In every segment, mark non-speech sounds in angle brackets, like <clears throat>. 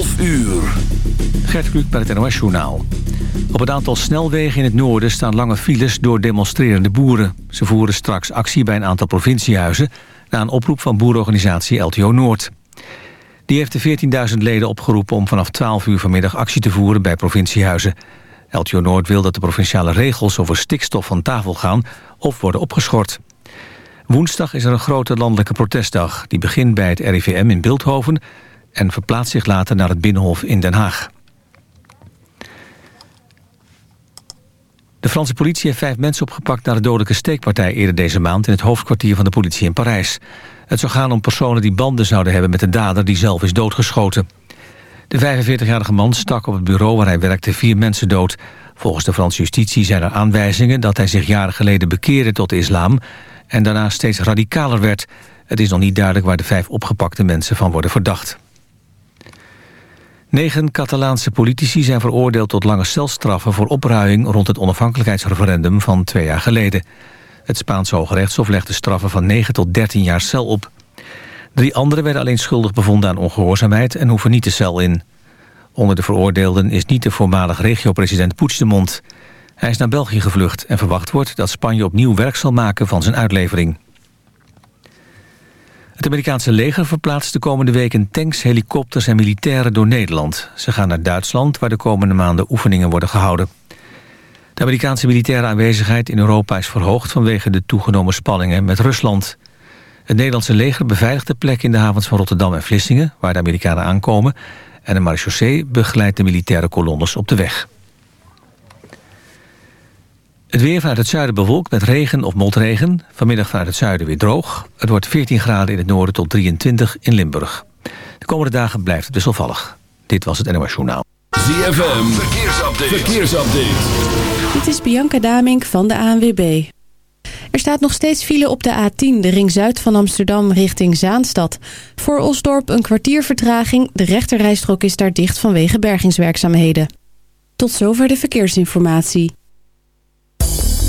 12 uur. Gert Kluk bij het NOS Journaal. Op het aantal snelwegen in het noorden staan lange files door demonstrerende boeren. Ze voeren straks actie bij een aantal provinciehuizen... na een oproep van boerenorganisatie LTO Noord. Die heeft de 14.000 leden opgeroepen om vanaf 12 uur vanmiddag actie te voeren bij provinciehuizen. LTO Noord wil dat de provinciale regels over stikstof van tafel gaan of worden opgeschort. Woensdag is er een grote landelijke protestdag. Die begint bij het RIVM in Beeldhoven en verplaatst zich later naar het Binnenhof in Den Haag. De Franse politie heeft vijf mensen opgepakt... na de dodelijke steekpartij eerder deze maand... in het hoofdkwartier van de politie in Parijs. Het zou gaan om personen die banden zouden hebben met de dader... die zelf is doodgeschoten. De 45-jarige man stak op het bureau waar hij werkte vier mensen dood. Volgens de Franse justitie zijn er aanwijzingen... dat hij zich jaren geleden bekeerde tot de islam... en daarna steeds radicaler werd. Het is nog niet duidelijk waar de vijf opgepakte mensen van worden verdacht. Negen Catalaanse politici zijn veroordeeld tot lange celstraffen... voor opruiing rond het onafhankelijkheidsreferendum van twee jaar geleden. Het Spaanse Hoge Rechtshof legde straffen van 9 tot 13 jaar cel op. Drie anderen werden alleen schuldig bevonden aan ongehoorzaamheid... en hoeven niet de cel in. Onder de veroordeelden is niet de voormalig regio-president Puigdemont. Hij is naar België gevlucht en verwacht wordt dat Spanje opnieuw werk zal maken van zijn uitlevering. Het Amerikaanse leger verplaatst de komende weken tanks, helikopters en militairen door Nederland. Ze gaan naar Duitsland, waar de komende maanden oefeningen worden gehouden. De Amerikaanse militaire aanwezigheid in Europa is verhoogd vanwege de toegenomen spanningen met Rusland. Het Nederlandse leger beveiligt de plek in de havens van Rotterdam en Vlissingen, waar de Amerikanen aankomen, en de marechaussee begeleidt de militaire kolonnes op de weg. Het weer vanuit het zuiden bewolkt met regen of motregen. Vanmiddag vanuit het zuiden weer droog. Het wordt 14 graden in het noorden tot 23 in Limburg. De komende dagen blijft het wisselvallig. Dit was het NOS Journaal. ZFM, verkeersupdate. verkeersupdate. Dit is Bianca Damink van de ANWB. Er staat nog steeds file op de A10, de ring zuid van Amsterdam richting Zaanstad. Voor Osdorp een kwartier vertraging. De rechterrijstrook is daar dicht vanwege bergingswerkzaamheden. Tot zover de verkeersinformatie.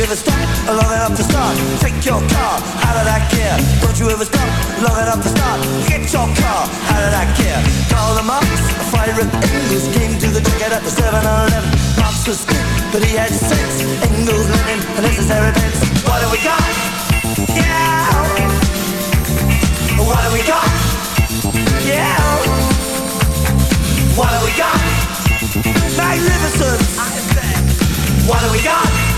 You ever stop long enough to start? Take your car out of that gear. Don't you ever stop long enough to start? Get your car out of that gear. Call the Marks, a fire at Engels came to the ticket at the 7-Eleven. Marx was good, but he had sense. Engels, Lenin, a necessary fence. What do we got? Yeah. What do we got? Yeah. What do we got? Magnificent. What do we got?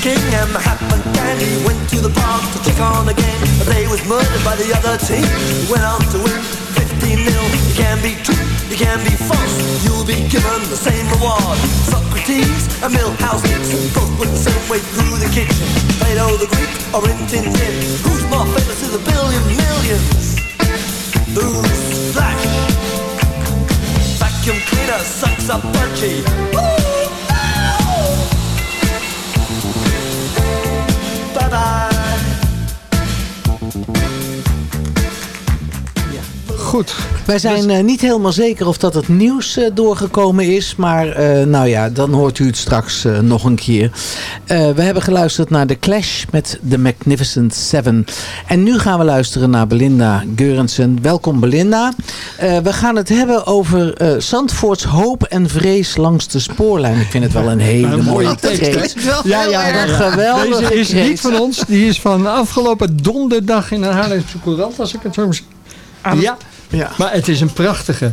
King and Mahatma Gandhi went to the park to check on the game. But they was murdered by the other team. He went on to win 15 nil. You can be true, you can be false. You'll be given the same reward. Socrates and Milhouse Nixon both went the same way through the kitchen. Plato the Greek or Rin Tin Tin. Who's more famous to the billion millions? Who's Flash? Vacuum cleaner sucks up punchy. だ Goed. Wij zijn eh, niet helemaal zeker of dat het nieuws eh, doorgekomen is. Maar eh, nou ja, dan hoort u het straks nog een keer. Eh, we hebben geluisterd naar The Clash met The Magnificent Seven. En nu gaan we luisteren naar Belinda Geurensen. Welkom Belinda. Eh, we gaan het hebben over eh Zandvoorts hoop en vrees langs de spoorlijn. Ik vind het wel een hele Een mooie mooie tekst, Ja, ja, erg. een geweldige Deze is niet van ons. Die is van afgelopen donderdag in de Haarlemse Courant, als ik het zo moet zeggen. Ja, Ja. maar het is een prachtige.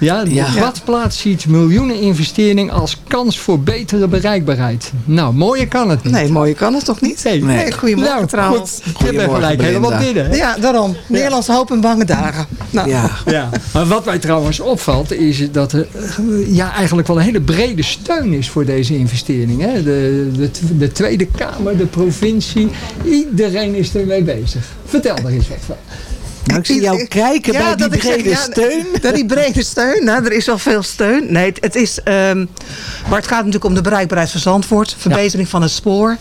Ja, de Ja. badplaats ziet miljoenen investering als kans voor betere bereikbaarheid. Nou, mooier kan het niet. Nee, mooie kan het toch niet? Nee. Nee, goedemorgen Nou, trouwens. goed. Goedemorgen, gelijk helemaal binnen. hè? Ja, daarom. Nederlandse hoop en bange dagen. Nou, Ja. Ja, maar wat mij trouwens opvalt is dat er eh, ja, eigenlijk wel een hele brede steun is voor deze investering. Hè? De, de, de Tweede Kamer, de provincie, iedereen is ermee bezig. Vertel er eens wat van. Nou, ik zie jou kijken bij die zeg, brede ja, steun. <laughs> Dat die brede steun, nou, er is wel veel steun. Nee, het, het is, ehm, maar het gaat natuurlijk om de bereikbaarheid van Zandvoort. Verbetering van het spoor.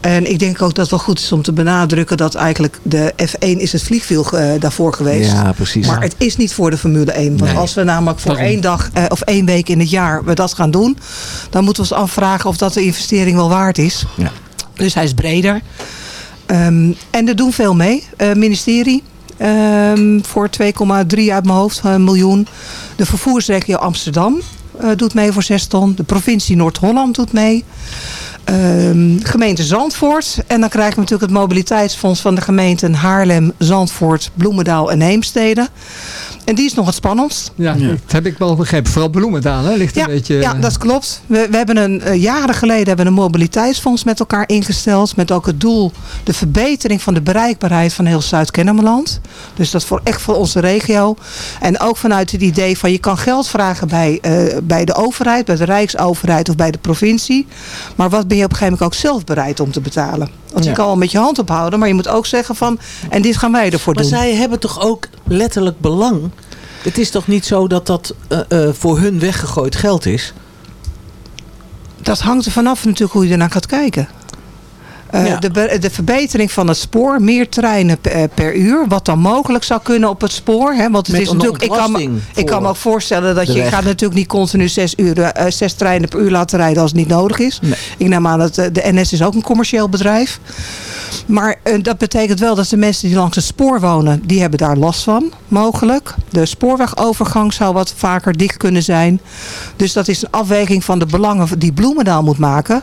En ik denk ook dat het wel goed is om te benadrukken dat eigenlijk de F1 is het vliegveld eh, daarvoor geweest. Ja, precies. Maar het is niet voor de Formule 1. Want Nee. als we namelijk voor één dag eh, of één week in het jaar we dat gaan doen, dan moeten we ons afvragen of dat de investering wel waard is. Ja. Dus hij is breder. Ehm, en er doen veel mee. Eh, ministerie ehm, voor 2,3 uit mijn hoofd, een miljoen. De vervoersregio Amsterdam eh, doet mee voor 6 ton. De provincie Noord-Holland doet mee. Ehm, gemeente Zandvoort. En dan krijgen we natuurlijk het mobiliteitsfonds van de gemeenten Haarlem, Zandvoort, Bloemendaal en Heemstede. En die is nog het spannendst. Ja, Ja. dat heb ik wel begrepen. Vooral Bloemendaal hè, ligt een Ja, beetje... ja, dat klopt. We, we hebben een, eh, jaren geleden hebben we een mobiliteitsfonds met elkaar ingesteld. Met ook het doel de verbetering van de bereikbaarheid van heel Zuid-Kennemerland. Dus dat voor echt voor onze regio. En ook vanuit het idee van je kan geld vragen bij, eh, bij de overheid, bij de Rijksoverheid of bij de provincie. Maar wat ben je op een gegeven moment ook zelf bereid om te betalen? Want je kan wel met je hand ophouden, maar je moet ook zeggen van en dit gaan wij ervoor Maar doen. zij hebben toch ook letterlijk belang? Het is toch niet zo dat dat eh, eh, voor hun weggegooid geld is? Dat hangt er vanaf natuurlijk hoe je ernaar gaat kijken. Eh, Ja. de, de verbetering van het spoor, meer treinen per, eh, per uur, wat dan mogelijk zou kunnen op het spoor. Hè? Want het Met is natuurlijk, ik kan, ik kan me ook voorstellen dat je weg. gaat natuurlijk niet continu zes, uur, eh, zes treinen per uur laten rijden als het niet nodig is. Nee. Ik neem aan dat de NS is ook een commercieel bedrijf. Maar dat betekent wel dat de mensen die langs het spoor wonen, die hebben daar last van, mogelijk. De spoorwegovergang zou wat vaker dicht kunnen zijn. Dus dat is een afweging van de belangen die Bloemendaal moet maken.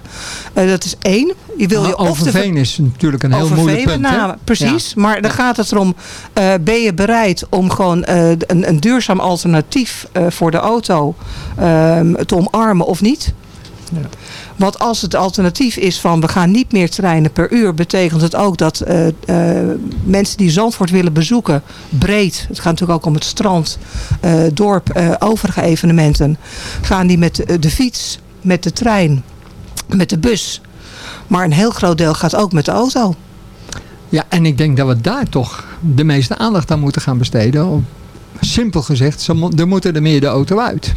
Eh, dat is één. Je wil je Overveen is natuurlijk een heel Overveen moeilijk punt. hè? name, precies. Maar dan gaat het erom, eh, ben je bereid om gewoon eh, een, een duurzaam alternatief eh, voor de auto ehm, te omarmen of niet? Want als het alternatief is van we gaan niet meer treinen per uur, betekent het ook dat mensen die Zandvoort willen bezoeken, breed, het gaat natuurlijk ook om het strand, dorp, overige evenementen, gaan die met de fiets, met de trein, met de bus. Maar een heel groot deel gaat ook met de auto. Ja, en ik denk dat we daar toch de meeste aandacht aan moeten gaan besteden. Simpel gezegd, er moeten er meer de auto uit.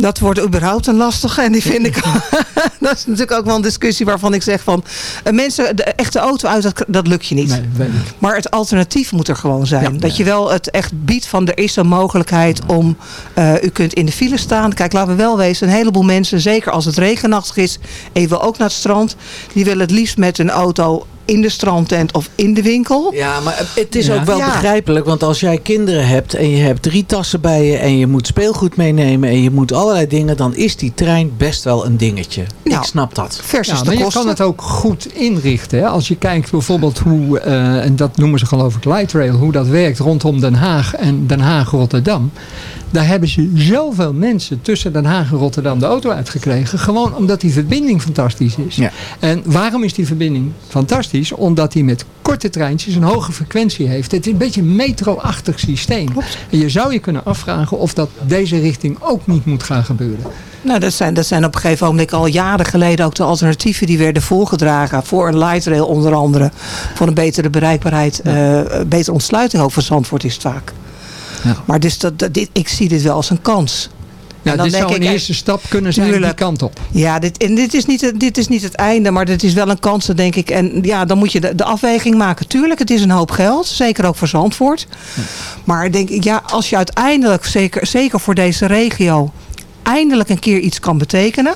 Dat wordt überhaupt een lastige. En die vind ik. <laughs> <laughs> dat is natuurlijk ook wel een discussie waarvan ik zeg van. eh, mensen, de echte auto uit, dat, dat lukt je niet. Nee, weet ik. Maar het alternatief moet er gewoon zijn. Ja. dat je wel het echt biedt van er is een mogelijkheid om. eh, u kunt in de file staan. Kijk, laten we wel wezen. Een heleboel mensen, zeker als het regenachtig is. En je wil ook naar het strand. Die willen het liefst met een auto in de strandtent of in de winkel. Ja, maar het is Ja. ook wel Ja. begrijpelijk. Want als jij kinderen hebt en je hebt drie tassen bij je... en je moet speelgoed meenemen en je moet allerlei dingen... dan is die trein best wel een dingetje. Ja. Ik snap dat. Versus Ja, de maar je kan het ook goed inrichten. Hè? Als je kijkt bijvoorbeeld hoe, eh, en dat noemen ze geloof ik light rail, hoe dat werkt rondom Den Haag en Den Haag-Rotterdam. Daar hebben ze zoveel mensen tussen Den Haag en Rotterdam de auto uitgekregen. Gewoon omdat die verbinding fantastisch is. Ja. En waarom is die verbinding fantastisch? Omdat die met korte treintjes een hoge frequentie heeft. Het is een beetje een metro-achtig systeem. En je zou je kunnen afvragen of dat deze richting ook niet moet gaan gebeuren. Nou, dat zijn, dat zijn op een gegeven moment al jaren geleden ook de alternatieven die werden voorgedragen. Voor een light rail onder andere. Voor een betere bereikbaarheid, eh, betere ontsluiting ook van Zandvoort is het vaak. Ja. Maar dus dat, dat- dit, ik zie dit wel als een kans. Ja, En dan dit denk zou een ik, eh, eerste stap kunnen zijn die kant op. Ja, dit, en dit, is niet, het- dit is niet het einde, maar dit is wel een kans, denk ik. En ja, dan moet je de, de afweging maken. Tuurlijk, het is een hoop geld. Zeker ook voor Zandvoort. Maar denk ik, ja, als je uiteindelijk, zeker, zeker voor deze regio, eindelijk een keer iets kan betekenen.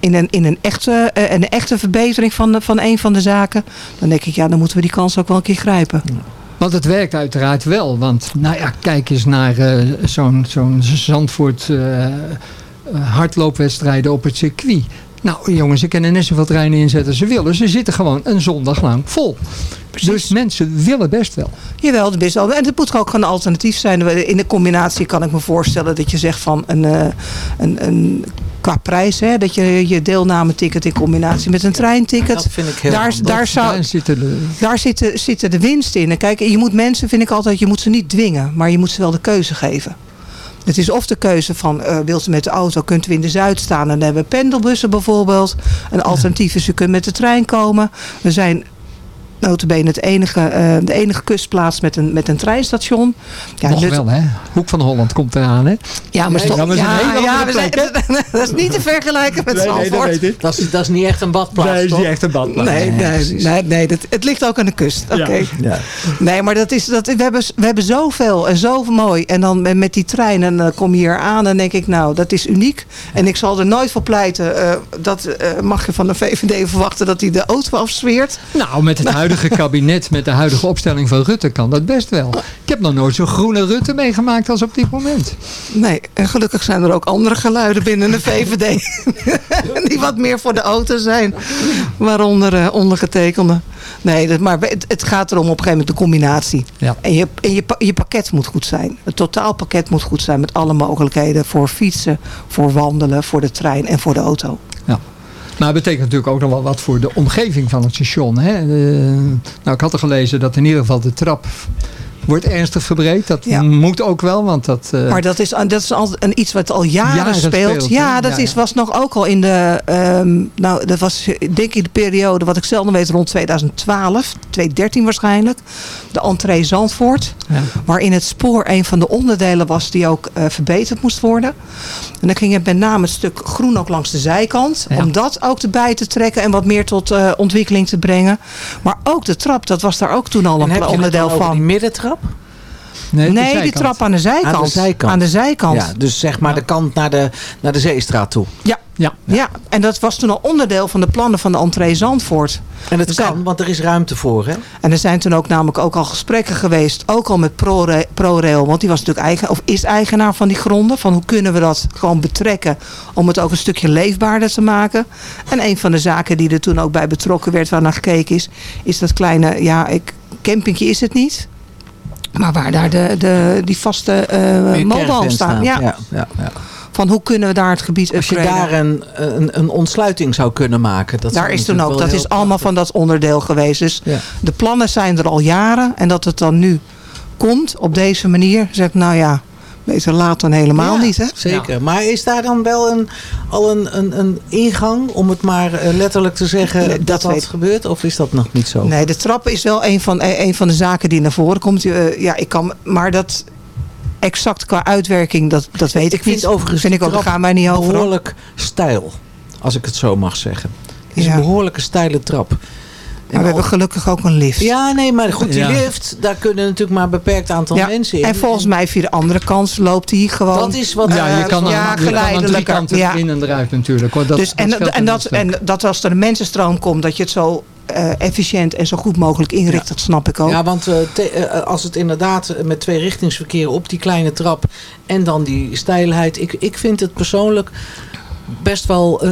In een, in een, echte, eh, een echte verbetering van, de- van een van de zaken. Dan denk ik, ja, dan moeten we die kans ook wel een keer grijpen. Want het werkt uiteraard wel. Want nou ja, kijk eens naar eh, zo'n zo'n Zandvoort eh, eh, hardloopwedstrijden op het circuit. Nou jongens, ze kunnen net zoveel treinen inzetten als ze willen. Ze zitten gewoon een zondag lang vol. Dus mensen willen best wel. Jawel, dat is wel. En het moet ook gewoon een alternatief zijn. In de combinatie kan ik me voorstellen dat je zegt van een, een, een qua prijs, hè, dat je je deelnameticket in combinatie met een treinticket. Dat vind ik heel daar, daar, zou, Daar zitten de, daar zitten, zitten de winst in. En kijk, je moet mensen, vind ik altijd, je moet ze niet dwingen, maar je moet ze wel de keuze geven. Het is of de keuze van, eh wilt u met de auto, kunt u in de Zuid staan. En dan hebben we pendelbussen bijvoorbeeld. Een alternatief is, u kunt met de trein komen. We zijn notabene het enige, eh, de enige kustplaats met een, met een treinstation. Ja, nog Nut- wel hè. Hoek van Holland komt eraan hè. Ja, maar, is een ja, zijn- <laughs> dat is niet te vergelijken met Zandvoort. ik. Dat is, dat is niet echt een badplaats, Nee, is toch? niet echt een badplaats. Nee, nee, nee, nee dat, het ligt ook aan de kust. Oké. Ja. Nee, maar dat is, dat, we, hebben, we hebben zoveel en zo mooi. En dan met- met die trein en dan kom je hier aan en denk ik, nou, dat is uniek. En ik zal er nooit voor pleiten. eh, dat eh, mag je van de VVD verwachten dat hij de auto afsfeert. Nou, met het <laughs> huidige kabinet, met de huidige opstelling van Rutte kan dat best wel. Ik heb nog nooit zo'n groene Rutte meegemaakt als op dit moment. Nee, en gelukkig zijn er ook andere geluiden binnen de VVD. <laughs> die wat meer voor de auto zijn. Waaronder eh, ondergetekende. Nee, dat, maar het, het gaat erom op een gegeven moment de combinatie. Ja. En, je, en je, je pakket moet goed zijn. Het totaalpakket moet goed zijn met alle mogelijkheden. Voor fietsen, voor wandelen, voor de trein en voor de auto. Maar het betekent natuurlijk ook nog wel wat voor de omgeving van het station. Hè? Eh, nou, ik had er gelezen dat in ieder geval de trap wordt ernstig verbreed. Dat Ja. moet ook wel, want dat... eh, Maar dat is, dat is al een, iets wat al jaren, Jaren speelt. ja, dat Ja, is, was nog ook al in de... ehm, nou, dat was denk ik de periode, wat ik zelf nog weet, rond 2012. 2013 waarschijnlijk. De entree Zandvoort. ja. Waarin het spoor een van de onderdelen was die ook eh, verbeterd moest worden. En dan ging het met name het stuk groen ook langs de zijkant. Om dat ook erbij te trekken en wat meer tot eh, ontwikkeling te brengen. Maar ook de trap, dat was daar ook toen al En een onderdeel van. die Nee, de Nee, die trap aan de zijkant. Aan de zijkant. Aan de zijkant. Ja, dus zeg maar de kant naar de, naar de zeestraat toe. Ja. Ja. ja, en dat was toen al onderdeel van de plannen van de entree Zandvoort. En het Dus kan, want er is ruimte voor, hè? En er zijn toen ook namelijk ook al gesprekken geweest, ook al met ProRail, ProRail want die was natuurlijk eigen, of is eigenaar van die gronden. Van hoe kunnen we dat gewoon betrekken om het ook een stukje leefbaarder te maken. En een van de zaken die er toen ook bij betrokken werd, waar naar gekeken is, is dat kleine, ja, ik, campingje is het niet. Maar waar daar de, de, die vaste Meer mobile staan. Ja. Ja, ja, ja. Van hoe kunnen we daar het gebied Als je upgraden? daar een, een, een ontsluiting zou kunnen maken. Dat Daar is toen ook, dat is allemaal van dat onderdeel geweest. Dus de plannen zijn er al jaren. En dat het dan nu komt op deze manier. Zeg ik, nou ja, beter laat dan helemaal Ja, niet. Hè? Zeker. Maar is daar dan wel een, al een, een, een ingang, om het maar eh, letterlijk te zeggen, Nee, dat dat dat, weet- gebeurt? Of is dat nog niet zo? Nee, de trap is wel een van, eh, een van de zaken die naar voren komt. Eh, ja, ik kan, maar dat exact qua uitwerking, dat, dat weet ik, ik vind niet. overigens vind ik ook, daar gaan wij niet over. hoor. behoorlijk stijl, als ik het zo mag zeggen. Het is Ja. een behoorlijke steile trap. Maar we hebben gelukkig ook een lift. Ja, nee, maar goed, die Ja. lift, daar kunnen natuurlijk maar een beperkt aantal Ja, mensen in. En volgens mij via de andere kant loopt die gewoon. Dat is wat... Ja, je kan, aan, ja, je kan aan drie kanten Ja. in en eruit natuurlijk. hoor. Dat, dus, en, scheelt en, dat, en dat als er een mensenstroom komt, dat je het zo eh, efficiënt en zo goed mogelijk inricht, dat snap ik ook. Ja, want eh, te- eh, als het inderdaad met twee richtingsverkeer op die kleine trap en dan die steilheid. Ik, ik vind het persoonlijk best wel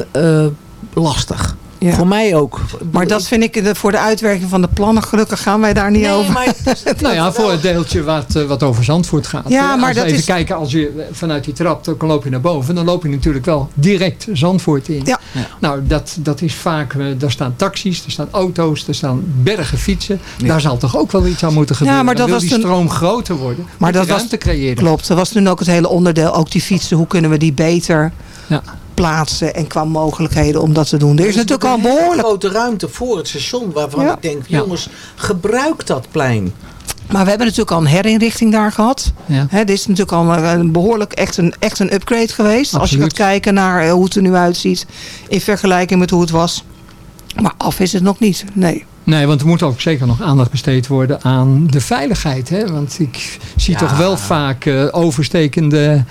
lastig. Ja. Voor mij ook. Maar dat vind ik voor de uitwerking van de plannen. Gelukkig gaan wij daar niet Nee, over. maar <laughs> Nou ja, voor het deeltje wat, eh, wat over Zandvoort gaat. Ja, Eh, maar als we dat even is- kijken, als je eh, vanuit die trap, dan loop je naar boven. Dan loop je natuurlijk wel direct Zandvoort in. Ja. Ja. Nou, dat, dat is vaak, daar staan taxis, er staan auto's, er staan bergen fietsen. Ja. Daar zal toch ook wel iets aan moeten gebeuren. maar dat Dan wil was die toen- stroom groter worden. Maar dat je was- ruimte creëren. Klopt, dat was toen ook het hele onderdeel. Ook die fietsen, hoe kunnen we die beter Ja. Plaatsen en qua mogelijkheden om dat te doen. Er is natuurlijk al behoorlijk... grote ruimte voor het station waarvan Ja. ik denk, Ja. jongens, gebruik dat plein. Maar we hebben natuurlijk al een herinrichting daar gehad. Ja. Hè, dit is natuurlijk al een, een behoorlijk echt een, echt een upgrade geweest. Als je gaat kijken naar eh, hoe het er nu uitziet in vergelijking met hoe het was. Maar af is het nog niet, nee. Nee, want er moet ook zeker nog aandacht besteed worden aan de veiligheid. Hè? Want ik zie Ja. toch wel vaak eh, overstekende,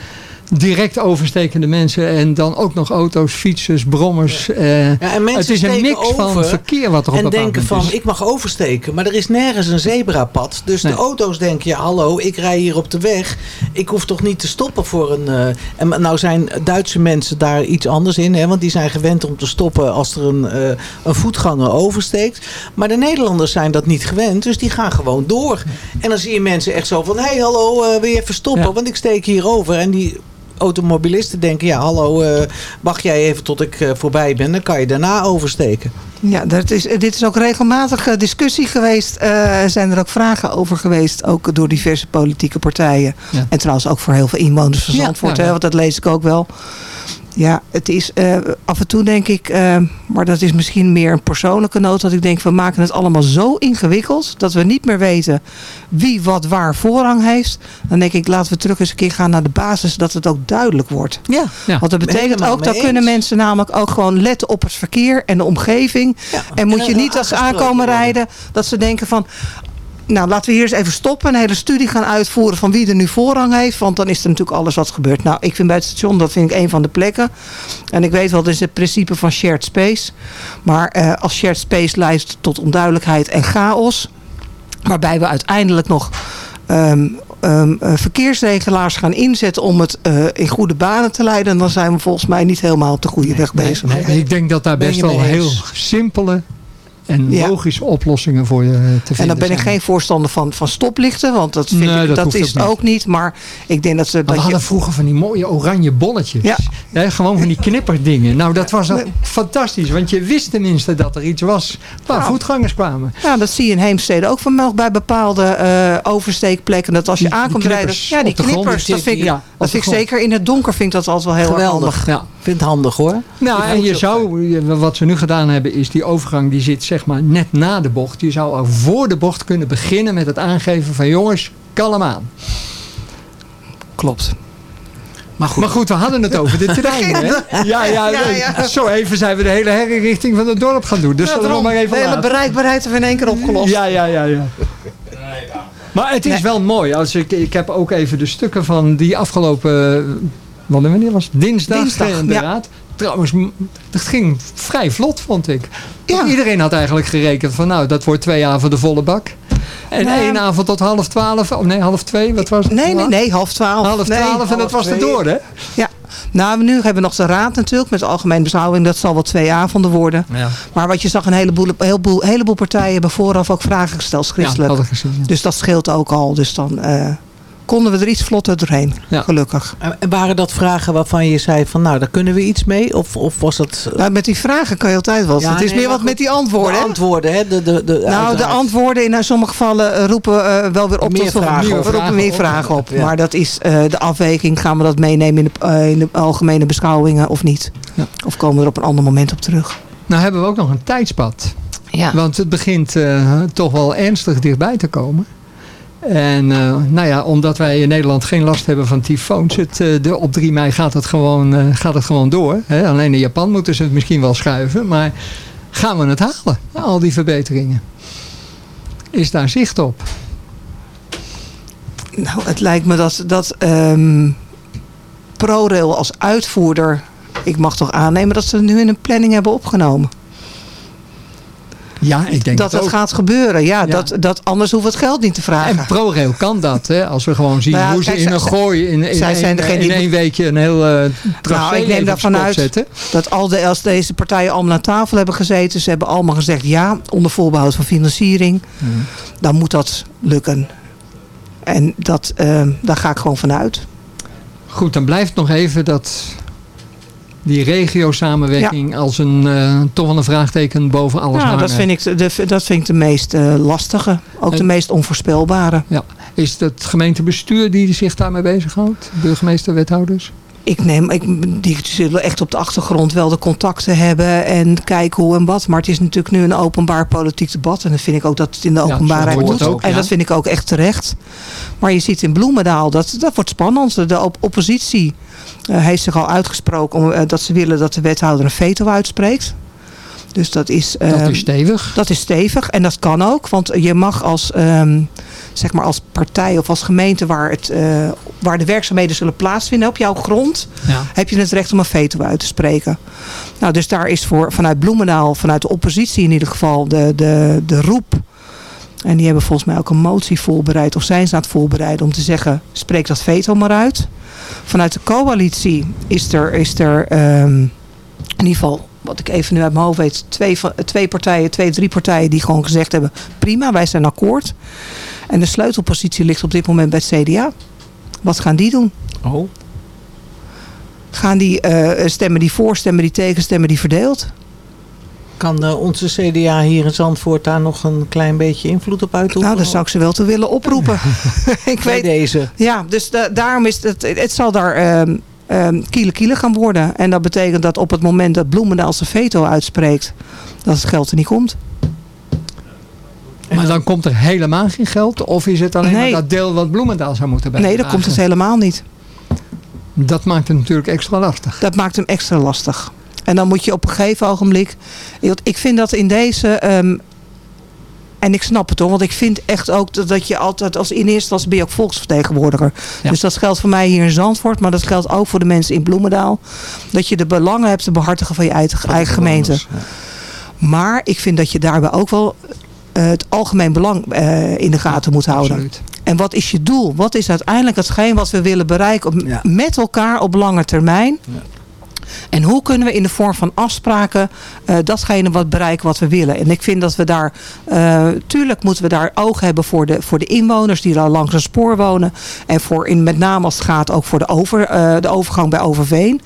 direct overstekende mensen. En dan ook nog auto's, fietsers, brommers. eh, Ja, en mensen het is een mix van verkeer wat er op En denken van, is. ik mag oversteken. Maar er is nergens een zebrapad. Dus Nee. de auto's denken, ja hallo, ik rij hier op de weg. Ik hoef toch niet te stoppen voor een... eh, en nou zijn Duitse mensen daar iets anders in. Hè, want die zijn gewend om te stoppen als er een, eh, een voetganger oversteekt. Maar de Nederlanders zijn dat niet gewend. Dus die gaan gewoon door. En dan zie je mensen echt zo van, hé hey, hallo, wil je even stoppen? Ja. Want ik steek hier over. En die automobilisten denken, ja hallo, eh, wacht jij even tot ik eh, voorbij ben. Dan kan je daarna oversteken. Ja, dat is, dit is ook regelmatig eh, discussie geweest. Eh, Er zijn er ook vragen over geweest, ook door diverse politieke partijen. Ja. En trouwens ook voor heel veel inwoners van Ja, Zandvoort, ja, ja. hè, want dat lees ik ook wel. Ja, het is eh, af en toe denk ik, eh, maar dat is misschien meer een persoonlijke noot, dat ik denk, we maken het allemaal zo ingewikkeld, dat we niet meer weten wie wat waar voorrang heeft. Dan denk ik, laten we terug eens een keer gaan naar de basis, dat het ook duidelijk wordt. Ja, Ja. Want dat betekent ook, dat kunnen mensen namelijk ook gewoon letten op het verkeer en de omgeving. Ja. En moet je niet als ze aankomen worden. rijden, dat ze denken van... Nou, laten we hier eens even stoppen. Een hele studie gaan uitvoeren van wie er nu voorrang heeft. Want dan is er natuurlijk alles wat gebeurt. Nou, ik vind bij het station, dat vind ik een van de plekken. En ik weet wel, dat is het principe van shared space. Maar eh, als shared space leidt tot onduidelijkheid en chaos. Waarbij we uiteindelijk nog ehm, ehm, eh, verkeersregelaars gaan inzetten om het eh, in goede banen te leiden. Dan zijn we volgens mij niet helemaal op de goede weg bezig. Nee, nee, ik denk dat daar best wel heel simpele en Ja. logische oplossingen voor je te vinden En dan ben ik zijn. geen voorstander van, van stoplichten, want dat, vind Nee, ik, dat is ook het niet. ook niet. Maar ik denk dat ze. Dat we je, hadden vroeger van die mooie oranje bolletjes. Ja. Gewoon van die knipperdingen. Nou, dat was fantastisch. Want je wist tenminste dat er iets was waar voetgangers kwamen. ja, dat zie je in Heemstede ook van bij bepaalde eh, oversteekplekken. Dat als je Die- die aankomt rijden. Ja, die knippers. Dat vind ik, ja, dat vind ik zeker in het donker vind ik dat altijd wel heel erg Geweldig. handig. Ja. Vind het handig hoor. Nou, en je zou, wat ze nu gedaan hebben, is die overgang die zit zeg maar net na de bocht. Je zou al voor de bocht kunnen beginnen met het aangeven van jongens, kalm aan. Klopt. Maar goed, Maar goed, we hadden het over de <laughs> trein. Hè? Ja, ja, Ja, ja. Zo even zijn we de hele herinrichting van het dorp gaan doen. Dus Ja, daarom, maar even de hele laten. bereikbaarheid hebben we in één keer opgelost. Ja, ja, ja, ja. Maar het is Nee. wel mooi. Als ik, ik heb ook even de stukken van die afgelopen... Wanneer wanneer was het? Dinsdag, Dinsdag, in de ja. raad. Trouwens, het ging vrij vlot, vond ik. Ja. Iedereen had eigenlijk gerekend van... nou, dat wordt twee avonden volle bak. En Nee. één avond tot half twaalf. Of nee, half twee. Wat was het? Nee, nee, nee, half twaalf. Half Nee, twaalf en dat was er door, hè? Ja. Nou, nu hebben we nog de raad natuurlijk met de algemene beschouwing. Dat zal wel twee avonden worden. Ja, Maar wat je zag, een heleboel, heleboel, heleboel partijen hebben vooraf ook vragen gesteld ja schriftelijk. had ik gezien. ja. Dus dat scheelt ook al. Dus dan eh, konden we er iets vlotter doorheen. Ja. Gelukkig. En en waren dat vragen waarvan je zei van nou, daar kunnen we iets mee? Of, of was het... Nou, met die vragen kan je altijd wat. Ja, het is nee, meer wat met die antwoorden. De hè? antwoorden, hè? De, de, de, nou, de antwoorden in sommige gevallen eh, roepen eh, wel weer op Meer tot vragen we op. roepen meer Vragen vragen op. Ja. Maar dat is eh, de afweging. Gaan we dat meenemen in de, eh, in de algemene beschouwingen of niet? Ja. Of komen we er op een ander moment op terug? Nou hebben we ook nog een tijdspad. Ja. Want het begint eh, toch wel ernstig dichtbij te komen. En eh, nou ja, omdat wij in Nederland geen last hebben van tyfoons, eh, de, op 3 mei gaat het gewoon, eh, gaat het gewoon door. Hè? Alleen in Japan moeten ze het misschien wel schuiven. Maar gaan we het halen, al die verbeteringen? Is daar zicht op? Nou, het lijkt me dat, dat ehm, ProRail als uitvoerder... Ik mag toch aannemen dat ze het nu in een planning hebben opgenomen. Ja, ik denk dat het ook. gaat gebeuren. Ja, Ja. Dat, dat, anders we het geld niet te vragen. En ProRail kan dat, hè? als we gewoon zien Nou hoe ze in een gooi in, in, zij één, zijn degene in die- één weekje een heel uh, Nou, ik neem daarvan uit zetten. dat al de, als deze partijen allemaal aan tafel hebben gezeten, ze hebben allemaal gezegd ja, onder voorbehoud van financiering, Hmm. dan moet dat lukken. En dat, eh, daar ga ik gewoon vanuit. Goed, dan blijft nog even dat die regio-samenwerking als een eh, toch wel een vraagteken boven alles Nou, dat hangen. vind ik de, dat vind ik de meest eh, lastige, ook de meest onvoorspelbare. Ja. Is het gemeentebestuur die zich daarmee bezighoudt? Burgemeester, wethouders? Ik neem, ik, die zullen echt op de achtergrond wel de contacten hebben en kijken hoe en wat. Maar het is natuurlijk nu een openbaar politiek debat. En dan vind ik ook dat het in de openbaarheid hoort moet. ook, en ja. dat vind ik ook echt terecht. Maar je ziet in Bloemendaal, dat, dat wordt spannend. De op- oppositie eh, heeft zich al uitgesproken om, eh, dat ze willen dat de wethouder een veto uitspreekt. Dus dat is, Dat ehm, is stevig. dat is stevig en dat kan ook. Want je mag als, ehm, zeg maar als partij of als gemeente waar, het, eh, waar de werkzaamheden zullen plaatsvinden op jouw grond, Ja. heb je het recht om een veto uit te spreken. Nou, dus daar is voor, vanuit Bloemendaal, vanuit de oppositie in ieder geval, de, de, de roep. En die hebben volgens mij ook een motie voorbereid, of zijn ze aan het voorbereiden om te zeggen, spreek dat veto maar uit. Vanuit de coalitie is er, is er ehm, in ieder geval, wat ik even nu uit mijn hoofd weet, twee, van- twee partijen, twee, drie partijen die gewoon gezegd hebben, prima, wij zijn akkoord. En de sleutelpositie ligt op dit moment bij het CDA. Wat gaan die doen? Oh. Gaan die eh, stemmen die voor, stemmen die tegen, stemmen die verdeeld? Kan eh, onze CDA hier in Zandvoort daar nog een klein beetje invloed op uitoefenen? Nou, daar zou ik ze wel te willen oproepen. <laughs> <laughs> ik Bij weet, deze. ja, dus da- daarom is het, het zal daar ehm ehm kiele kiele gaan worden. En dat betekent dat op het moment dat Bloemendaal zijn veto uitspreekt, dat het geld er niet komt. Maar dan komt er helemaal geen geld? Of is het alleen Nee. maar dat deel wat Bloemendaal zou moeten Nee, bijdragen? dat komt het helemaal niet. Dat maakt het natuurlijk extra lastig. Dat maakt hem extra lastig. En dan moet je op een gegeven ogenblik... Ik vind dat in deze... ehm, en ik snap het hoor, want ik vind echt ook dat, dat je altijd als in eerste instantie ben je ook volksvertegenwoordiger. Ja. Dus dat geldt voor mij hier in Zandvoort, maar dat geldt ook voor de mensen in Bloemendaal. Dat je de belangen hebt te behartigen van je eigen, eigen gemeente. Maar ik vind dat je daarbij ook wel eh, het algemeen belang eh, in de gaten moet houden. Absoluut. En wat is je doel? Wat is uiteindelijk hetgeen wat we willen bereiken op- met elkaar op lange termijn? En hoe kunnen we in de vorm van afspraken eh, datgene wat bereiken wat we willen? En ik vind dat we daar, eh, tuurlijk moeten we daar oog hebben voor de, voor de inwoners die al langs een spoor wonen. En voor in, met name als het gaat ook voor de, over, eh, de overgang bij Overveen.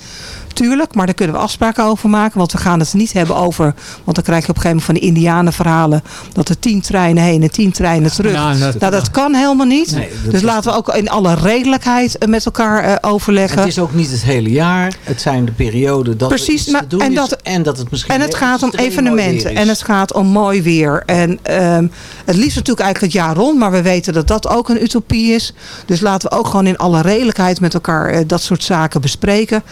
Tuurlijk, maar daar kunnen we afspraken over maken. Want we gaan het niet hebben over, want dan krijg je op een gegeven moment van de indianenverhalen. Dat er tien treinen heen en tien treinen terug. Ja, dat- nou, dat kan helemaal niet. Nee, dus is- laten we ook in alle redelijkheid eh, met elkaar eh, overleggen. Het is ook niet het hele jaar. Het zijn de perioden dat Precies, maar- te doen en is. dat- en dat het misschien En het gaat om evenementen. is. En het gaat om mooi weer. En ehm, het liefst natuurlijk eigenlijk het jaar rond. Maar we weten dat dat ook een utopie is. Dus laten we ook gewoon in alle redelijkheid met elkaar eh, dat soort zaken bespreken.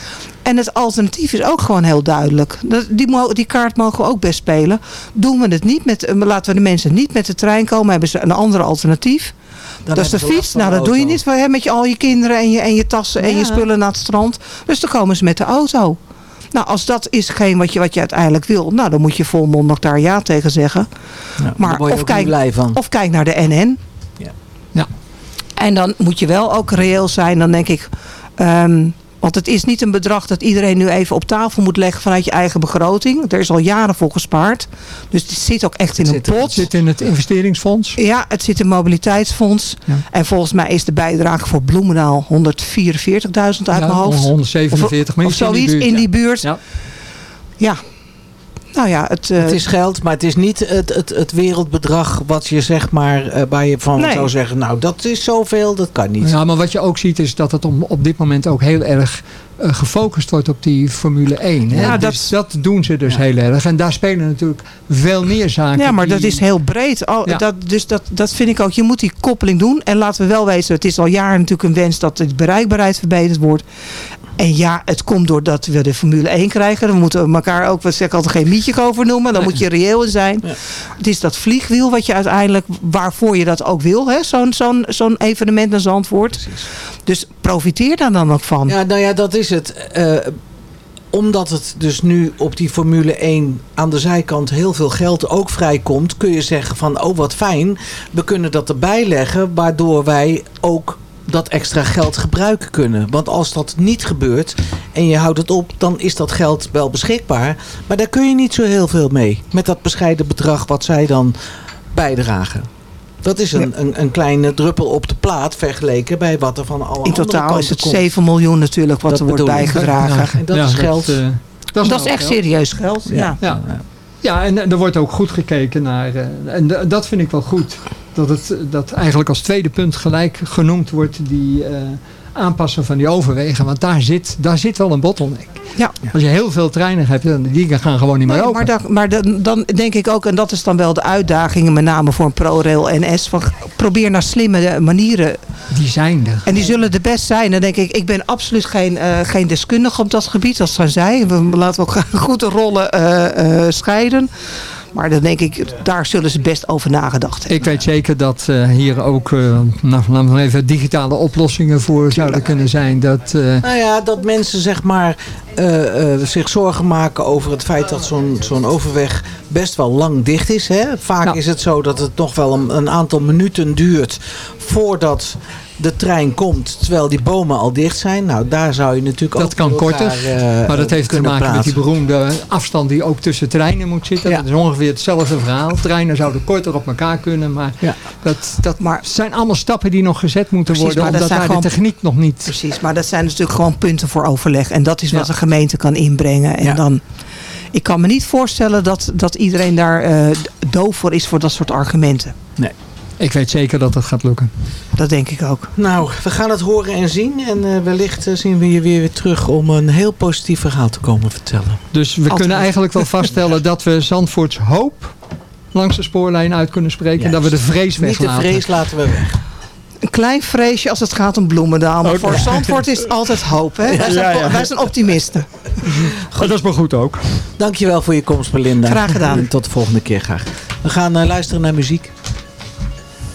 En het het alternatief is ook gewoon heel duidelijk. Dat, die, die kaart mogen we ook best spelen. Doen we het niet met, eh, laten we de mensen niet met de trein komen, hebben ze een andere alternatief. Dan dat is de fiets. Nou, dat doe je niet hè, met je, al je kinderen en je, en je tassen en Ja. je spullen naar het strand. Dus dan komen ze met de auto. Nou, als dat is geen wat je, wat je uiteindelijk wil, nou, dan moet je volmondig daar ja tegen zeggen. Ja, Maar of kijk, blij van. of kijk naar de NN. Ja. Ja. En dan moet je wel ook reëel zijn. Dan denk ik... ehm, want het is niet een bedrag dat iedereen nu even op tafel moet leggen vanuit je eigen begroting. Er is al jaren voor gespaard. Dus het zit ook echt in een zit pot. Het zit in het investeringsfonds. Ja, het zit in mobiliteitsfonds. Ja. En volgens mij is de bijdrage voor Bloemendaal 144.000 uit Ja, mijn hoofd. 147 Of mensen in die zoiets buurt, in die buurt. Ja. Ja. Nou ja, het... eh, Het is geld, maar het is niet het, het, het wereldbedrag wat je zeg maar, eh, waar je van Nee. zou zeggen, nou dat is zoveel, dat kan niet. Ja, maar wat je ook ziet is dat het om, op dit moment ook heel erg eh, gefocust wordt op die Formule 1. Hè? Ja, dus dat doen ze dus heel erg. En daar spelen natuurlijk veel meer zaken. Ja, maar die- dat is heel breed. Al, Ja. dat, dus dat, dat vind ik ook. Je moet die koppeling doen. En laten we wel wezen, het is al jaren natuurlijk een wens dat de bereikbaarheid verbeterd wordt. En ja, het komt doordat we de Formule 1 krijgen. Dan moeten we elkaar ook, wat zeg ik altijd, geen mietje over noemen. Dan moet je reëel zijn. Ja. Het is dat vliegwiel wat je uiteindelijk, waarvoor je dat ook wil. hè, Zo'n zo'n zo'n evenement naar Zandvoort. Dus profiteer daar dan ook van. Ja, nou ja, dat is het. Eh, omdat het dus nu op die Formule 1 aan de zijkant heel veel geld ook vrijkomt, kun je zeggen van, oh wat fijn, we kunnen dat erbij leggen, waardoor wij ook dat extra geld gebruiken kunnen. Want als dat niet gebeurt en je houdt het op, dan is dat geld wel beschikbaar. Maar daar kun je niet zo heel veel mee. Met dat bescheiden bedrag wat zij dan bijdragen. Dat is een, een, een kleine druppel op de plaat vergeleken bij wat er van alle In andere totaal is het komt. 7 miljoen natuurlijk wat Dat er wordt bijgedragen. En dat Ja, is geld. eh, dat is, Dat is wel echt geld. serieus geld. Ja. Ja. Ja, en eh, er wordt ook goed gekeken naar. eh, en dat vind ik wel goed. Dat het dat eigenlijk als tweede punt gelijk genoemd wordt die eh, aanpassen van die overwegen. Want daar zit, daar zit wel een bottleneck. Ja. Als je heel veel treinen hebt, dan die gaan gewoon niet meer Nee, open. maar dan, maar dan, dan denk ik ook, en dat is dan wel de uitdaging, met name voor een ProRail NS, van probeer naar slimme eh, manieren. Die zijn er. En die zullen de best zijn. Dan denk ik, ik ben absoluut geen, eh, geen deskundige op dat gebied, als zij zei. We laten we ook <laughs> goed de rollen scheiden. Maar dan denk ik, daar zullen ze best over nagedacht hebben. Ik weet zeker dat eh, hier ook, eh, nou, laten we even digitale oplossingen voor zouden kunnen zijn. Dat, eh, Nou ja, dat mensen zeg maar eh, eh, zich zorgen maken over het feit dat zo'n zo'n overweg best wel lang dicht is. Hè? Vaak Ja. is het zo dat het nog wel een, een aantal minuten duurt voordat de trein komt, terwijl die bomen al dicht zijn. Nou, daar zou je natuurlijk Dat ook kan met korter, elkaar, eh, maar dat heeft te maken met die beroemde afstand die ook tussen treinen moet zitten. Ja. Dat is ongeveer hetzelfde verhaal. Treinen zouden korter op elkaar kunnen, maar Ja. dat, dat zijn allemaal stappen die nog gezet moeten Precies, worden. maar dat Omdat daar zijn de gewoon- techniek nog niet... Precies, maar dat zijn natuurlijk gewoon punten voor overleg. En dat is wat Ja. de gemeente kan inbrengen. En dan, ik kan me niet voorstellen dat, dat iedereen daar eh, doof voor is voor dat soort argumenten. Nee. Ik weet zeker dat het gaat lukken. Dat denk ik ook. Nou, we gaan het horen en zien. En eh, wellicht eh, zien we je weer, weer terug om een heel positief verhaal te komen vertellen. Dus we Altijd. kunnen eigenlijk wel <laughs> vaststellen dat we Zandvoorts hoop langs de spoorlijn uit kunnen spreken. En dat we de vrees Niet de weglaten. vrees laten we weg. Een klein vreesje als het gaat om Bloemendaal. Maar Oké. voor Zandvoort is altijd hoop. Hè? Wij, zijn, Ja, ja. wij zijn optimisten. <laughs> dat is maar goed ook. Dankjewel voor je komst, Belinda. Graag gedaan. En tot de volgende keer graag. We gaan eh, luisteren naar muziek.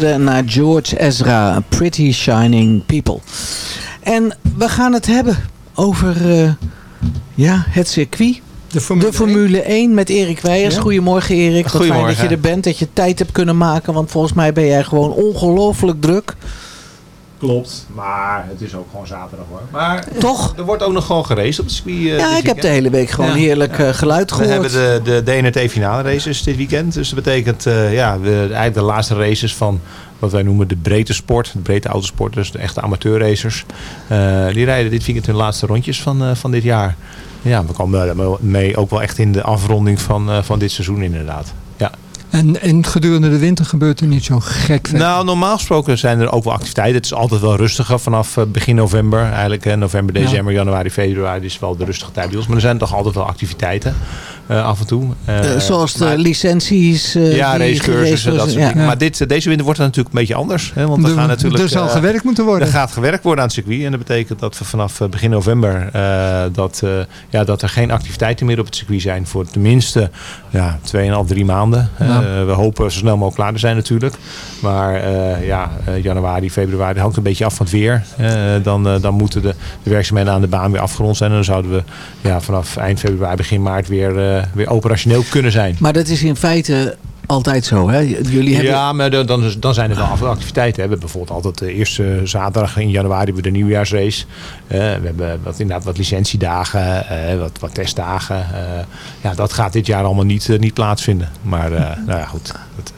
naar George Ezra, Pretty Shining People. En we gaan het hebben over eh, ja, het circuit. De Formule, Formule 1 met Erik Weijers. Ja. Goedemorgen Erik. Wat fijn dat je er bent, dat je tijd hebt kunnen maken. Want volgens mij ben jij gewoon ongelooflijk druk. Klopt, maar het is ook gewoon zaterdag hoor. Maar Toch? er wordt ook nog gewoon geraced op het circuit. eh, Ja, ik heb de hele week gewoon Ja. heerlijk eh, geluid We gehoord. hebben de, de DNT finale races dit weekend. Dus dat betekent eh, ja, de, eigenlijk de laatste races van wat wij noemen de breedte sport. De breedte autosport, dus de echte amateurracers. Eh, die rijden dit weekend hun laatste rondjes van, eh, van dit jaar. Ja, we komen mee ook wel echt in de afronding van, eh, van dit seizoen inderdaad. En, en gedurende de winter gebeurt er niet zo gek veel. Nou, normaal gesproken zijn er ook wel activiteiten. Het is altijd wel rustiger vanaf eh, begin november. Eigenlijk hè, november, Ja. december, januari, februari is wel de rustige tijd bij ons. Maar er zijn toch altijd wel activiteiten eh, af en toe. Eh, Eh, zoals de maar- licenties. eh, ja, racecursussen, dat soort dingen. Maar dit, eh, deze winter wordt het natuurlijk een beetje anders. Hè, want Er- gaan natuurlijk, er zal eh, gewerkt moeten worden. Er gaat gewerkt worden aan het circuit. En dat betekent dat we vanaf eh, begin november... eh, dat, eh, ja, dat er geen activiteiten meer op het circuit zijn. Voor tenminste ja, 2,5, 3 maanden. Ja. Eh, we hopen zo snel mogelijk klaar te zijn natuurlijk. Maar eh, ja, eh, januari, februari hangt een beetje af van het weer. Eh, dan, eh, dan moeten de, de werkzaamheden aan de baan weer afgerond zijn. En dan zouden we ja, vanaf eind februari, begin maart weer, eh, weer operationeel kunnen zijn. Maar dat is in feite altijd zo, hè? Jullie hebben... Ja, maar dan, dan- zijn er wel activiteiten. hè. We hebben bijvoorbeeld altijd de eerste zaterdag in januari we de nieuwjaarsrace. Eh, we hebben wat, inderdaad wat licentiedagen, eh, wat, wat testdagen. Eh, ja, dat gaat dit jaar allemaal niet, eh, niet plaatsvinden. Maar eh, nou ja, goed.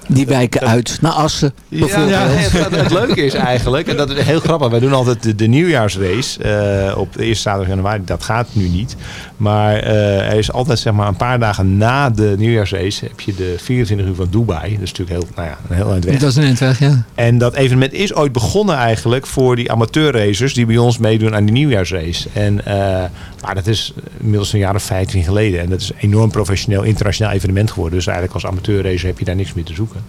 Die wijken uit naar Assen, bijvoorbeeld. ja, het, het- leuke is eigenlijk, en dat is heel grappig, wij doen altijd de, de nieuwjaarsrace eh, op de eerste zaterdag januari. Dat gaat nu niet. Maar eh, er is altijd zeg maar een paar dagen na de nieuwjaarsrace heb je de 24 uur van Dubai. Dat is natuurlijk heel, nou ja, een heel eind weg. Dat is een eindweg, ja. En dat evenement is ooit begonnen eigenlijk voor die amateurracers die bij ons meedoen aan die nieuwjaarsrace. En eh, maar dat is inmiddels een jaar of 15 geleden. En dat is een enorm professioneel internationaal evenement geworden. Dus eigenlijk als amateurracer heb je daar niks meer te zoeken.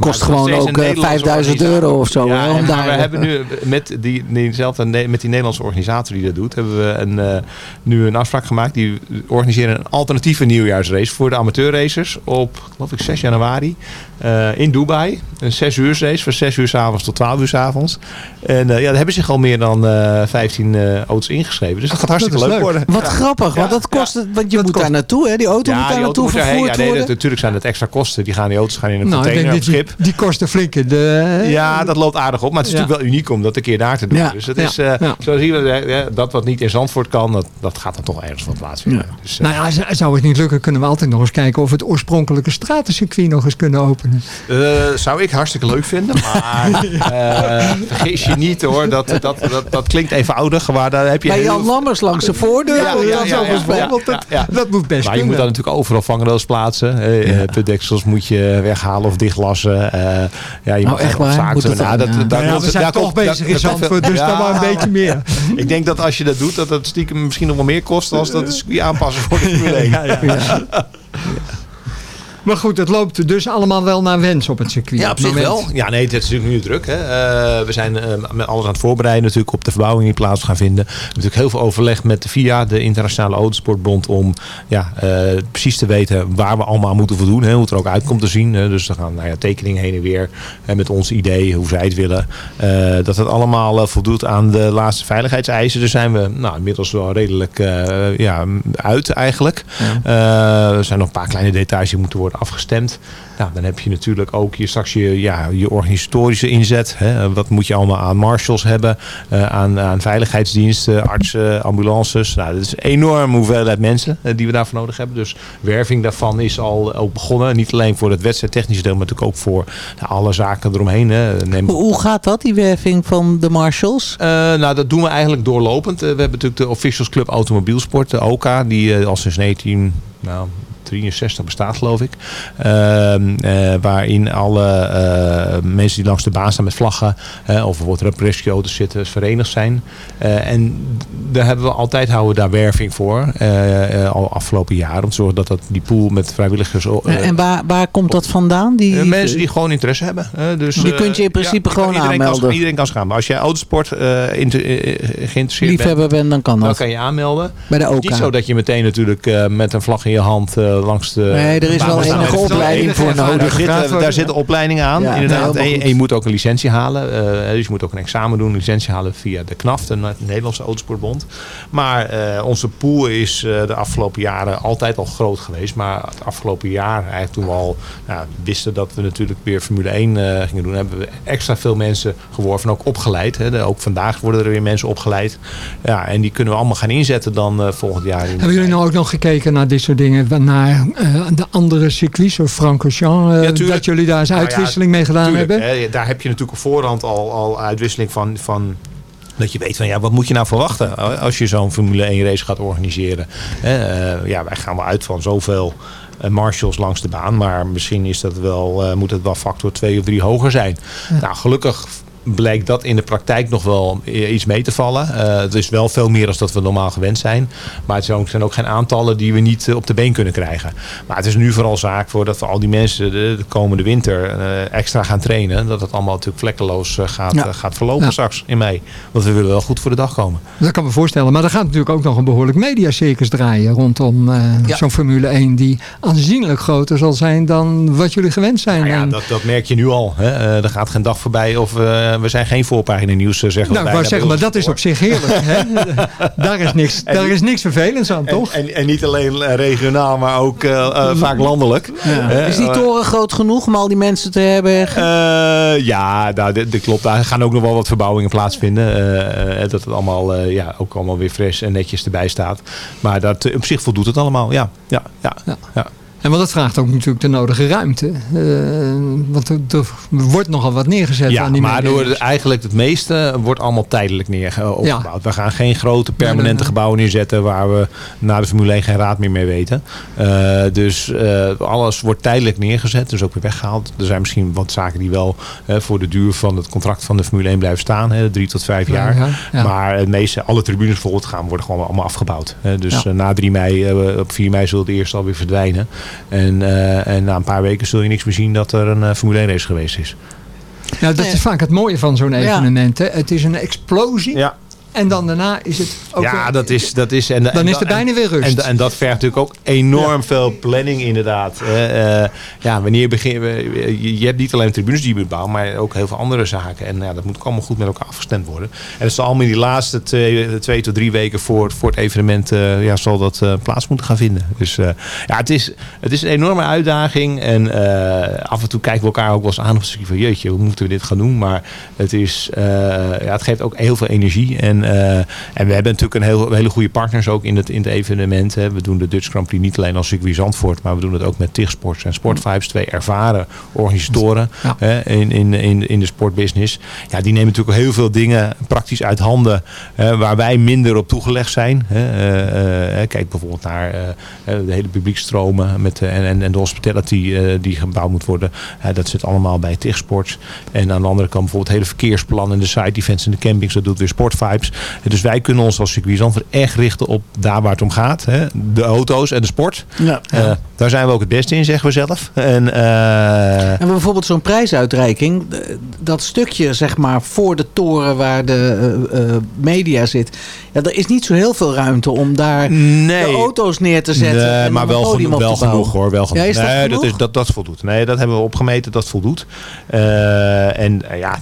Kost gewoon ook, een eh, Nederlandse 5000 organisatie. euro of zo, Ja, hè, om en daar- we hebben nu met, die, diezelfde, met die Nederlandse organisator die dat doet, hebben we een, eh, nu een afspraak gemaakt. Die organiseren een alternatieve nieuwjaarsrace voor de amateurracers op, geloof ik, 6 januari eh, in Dubai. Een 6 uur race van 6 uur s avonds tot 12 uur s avonds. En eh, ja, daar hebben zich al meer dan eh 15 eh, auto's ingeschreven. Dus dat gaat hartstikke Dat leuk, worden. Wat Ja. grappig, want dat kost, want je moet daar naartoe, hè? Die auto moet daar naartoe vervoerd Ja, nee, worden. dat- natuurlijk zijn het extra kosten. Die gaan die auto's gaan in een Nou, container op dat schip. Die kosten flink in de... Ja, dat loopt aardig op. Maar het is Ja. natuurlijk wel uniek om dat een keer daar te doen. Ja. Dus het Ja. is, eh, Ja. zo zien we, eh, dat wat niet in Zandvoort kan, dat, dat gaat dan toch ergens van plaatsvinden. Dus, eh, Nou ja, zou het niet lukken, kunnen we altijd nog eens kijken of we het oorspronkelijke stratencircuit nog eens kunnen openen. eh, zou ik hartstikke leuk vinden. Maar <laughs> eh, vergis je niet hoor, dat, dat, dat, dat klinkt eenvoudig. Maar daar heb je Bij heel Jan Lammers langs de voordeur. Ja, ja, dat ja, zou ja, best wel- ja, ja, ja. Dat moet best Maar je moet dan natuurlijk overal vangrails plaatsen. Eh, eh, Putdeksels moet je weghalen of dichtlassen. Eh, ja, je Nou, mag echt waar? vaak Moet dat nou, dan? dat- Ja. daar ja, we zijn daar toch komt- bezig in Zandvoort, dus Ja, dan maar een beetje meer. <laughs> Ik denk dat als je dat doet, dat het stiekem misschien nog wel meer kost als dat het circuit aanpassen voor de Formule 1. <laughs> Maar goed, het loopt dus allemaal wel naar wens op het circuit. Ja, op zich moment. wel. Ja, nee, het is natuurlijk nu druk. Hè. Eh, we zijn eh, met alles aan het voorbereiden natuurlijk op de verbouwing die plaats gaan vinden. We hebben natuurlijk heel veel overleg met de VIA, de Internationale Autosportbond, om ja, eh, precies te weten waar we allemaal aan moeten voldoen. Hè, hoe het er ook uit komt te zien. Hè. Dus er gaan nou ja, tekeningen heen en weer hè, met ons idee, hoe zij het willen. Dat het allemaal voldoet aan de laatste veiligheidseisen. Daar zijn we nou, inmiddels wel redelijk ja, uit eigenlijk. Er zijn nog een paar kleine details die moeten worden afgestemd. Nou, dan heb je natuurlijk ook je, straks je, ja, je organisatorische inzet. Hè. Wat moet je allemaal aan marshals hebben, eh, aan, aan veiligheidsdiensten, artsen, ambulances. Nou, dat is een enorme hoeveelheid mensen eh, die we daarvoor nodig hebben. Dus werving daarvan is al ook begonnen. Niet alleen voor het wedstrijdtechnische deel, maar natuurlijk ook voor nou, alle zaken eromheen. Hè. Neem Hoe, gaat dat, die werving van de marshals? eh, nou, dat doen we eigenlijk doorlopend. We hebben natuurlijk de Officials Club Automobielsport, de OKA, die eh, al sinds 19... Nou, 63 bestaat geloof ik. Ehm, eh, waarin alle eh, mensen die langs de baan staan met vlaggen of bijvoorbeeld rescue auto's zitten verenigd zijn. Eh, en daar hebben we altijd houden we daar werving voor. al afgelopen jaar. Om te zorgen dat, dat die pool met vrijwilligers... en waar, waar komt dat vandaan? Die, mensen die gewoon interesse hebben. Dus, Die eh, kunt je in principe ja, gewoon iedereen Kan, aanmelden. iedereen kan zich aanmelden. Als jij autosport geïnteresseerd liefhebber bent, dan kan dan dat. kan je aanmelden. Bij de Het is OK. Niet zo dat je meteen natuurlijk met een vlag in je hand langs de... Nee, er is wel staan. enige opleiding voor nodig. Daar daar zitten opleidingen aan, Ja, inderdaad. en, je- moet ook een licentie halen. eh, dus je moet ook een examen doen, een licentie halen via de KNAF, de Nederlandse Autosportbond. Maar eh, onze pool is eh, de afgelopen jaren altijd al groot geweest. Maar het afgelopen jaar, eigenlijk toen we al nou, wisten dat we natuurlijk weer Formule 1 eh, gingen doen, hebben we extra veel mensen geworven en ook opgeleid. Hè. Ook vandaag worden er weer mensen opgeleid. Ja, en die kunnen we allemaal gaan inzetten dan eh, volgend jaar. In Hebben jullie nou ook nog gekeken naar dit soort dingen? Naar eh, de andere circuits, zoals Francorchamps? eh, tuurlijk. dat jullie daar eens Nou ja, uitwisseling mee gedaan tuurlijk, hebben? hè, daar heb je natuurlijk op voorhand al, al uitwisseling van, van dat je weet van ja, wat moet je nou verwachten als je zo'n Formule 1 race gaat organiseren. Hè, eh, ja, wij gaan wel uit van zoveel eh, marshals langs de baan, maar misschien is dat wel, eh, moet het wel factor 2 of 3 hoger zijn. Nou, gelukkig blijkt dat in de praktijk nog wel iets mee te vallen. Eh, het is wel veel meer dan dat we normaal gewend zijn. Maar het zijn ook, geen aantallen die we niet eh, op de been kunnen krijgen. Maar het is nu vooral zaak voor dat we al die mensen de, de komende winter eh, extra gaan trainen. Dat het allemaal natuurlijk vlekkeloos gaat, Ja. gaat verlopen Ja. straks in mei. Want we willen wel goed voor de dag komen. Dat kan me voorstellen. Maar er gaat natuurlijk ook nog een behoorlijk mediacircus draaien rondom Ja. zo'n Formule 1 die aanzienlijk groter zal zijn dan wat jullie gewend zijn. Nou ja, dat, dat merk je nu al. Hè. Er gaat geen dag voorbij of eh, we zijn geen voorpagina nieuws. eh, zeggen we nou, ik bijna wou zeggen, maar dat is op zich heerlijk. hè? <laughs> daar, is niks, En daar is niks vervelends aan, En, toch? en, en niet alleen eh, regionaal, maar ook eh, eh, vaak landelijk. Hè, Is die toren groot genoeg om al die mensen te? Eh, ja, nou, dit klopt. Daar gaan ook nog wel wat verbouwingen plaatsvinden. Dat het allemaal, eh, ja, ook allemaal weer fris en netjes erbij staat. Maar dat, op zich voldoet het allemaal. Ja, ja, ja. ja. En want dat vraagt ook natuurlijk de nodige ruimte. Eh, want er, er wordt nogal wat neergezet Ja, aan die maar door de- eigenlijk het meeste wordt allemaal tijdelijk neer eh. We gaan geen grote permanente Nee, nee, nee. gebouwen neerzetten waar we na de Formule 1 geen raad meer mee weten. Eh, dus alles wordt tijdelijk neergezet, dus ook weer weggehaald. Er zijn misschien wat zaken die wel voor de duur van het contract van de Formule 1 blijven staan. Hè, drie tot vijf Ja, jaar. ja, ja. Maar het meeste, alle tribunes bijvoorbeeld gaan worden gewoon allemaal afgebouwd. Hè. Dus na 3 mei, op 4 mei zullen de eerste alweer verdwijnen. En, eh, en na een paar weken zul je niks meer zien dat er een eh, Formule 1 race geweest is. Ja, dat is vaak het mooie van zo'n Ja. evenement. Hè. Het is een explosie. Ja. En dan daarna is het ook ja, dat is, dat is, en, Dan en is er bijna weer rust. En, en dat vergt natuurlijk ook enorm veel planning inderdaad. Eh, eh, ja, wanneer begin, we- je, je hebt niet alleen tribunes die je moet bouwen, maar ook heel veel andere zaken. En ja, dat moet ook allemaal goed met elkaar afgestemd worden. En het zal allemaal in die laatste twee, twee tot drie weken voor, voor het evenement eh, ja, zal dat plaats moeten gaan vinden. Dus ja, het is, het is een enorme uitdaging. En af en toe kijken we elkaar ook wel eens aan op een van jeetje, hoe moeten we dit gaan doen? Maar het, is, ja, het geeft ook heel veel energie. En, eh, en we hebben natuurlijk een heel, hele goede partners ook in het, in het evenement. Hè. We doen de Dutch Grand Prix niet alleen als circuit Zandvoort, maar we doen het ook met TIG Sports en Sportvibes. Twee ervaren organisatoren hè, in, in, in, in de sportbusiness. Ja, die nemen natuurlijk heel veel dingen praktisch uit handen hè, waar wij minder op toegelegd zijn. Hè. Eh, eh, kijk bijvoorbeeld naar de hele publiekstromen met, en, en, en de hospitality die gebouwd moet worden. Dat zit allemaal bij TIG Sports. En aan de andere kant bijvoorbeeld het hele verkeersplan en de side events en de campings. Dat doet weer Sportvibes. Dus wij kunnen ons als circuit Zandvoort echt richten op daar waar het om gaat. Hè. De auto's en de sport. Ja. Eh, daar zijn we ook het beste in, zeggen we zelf. En, eh, En bijvoorbeeld zo'n prijsuitreiking, dat stukje zeg maar voor de toren waar de eh, media zit. Ja, er is niet zo heel veel ruimte om daar de auto's neer te zetten. Nee, en maar wel, genoeg, wel genoeg hoor. Wel genoeg. Ja, is dat nee, genoeg? dat, is, dat, dat voldoet. Nee, dat hebben we opgemeten, dat voldoet. En ja,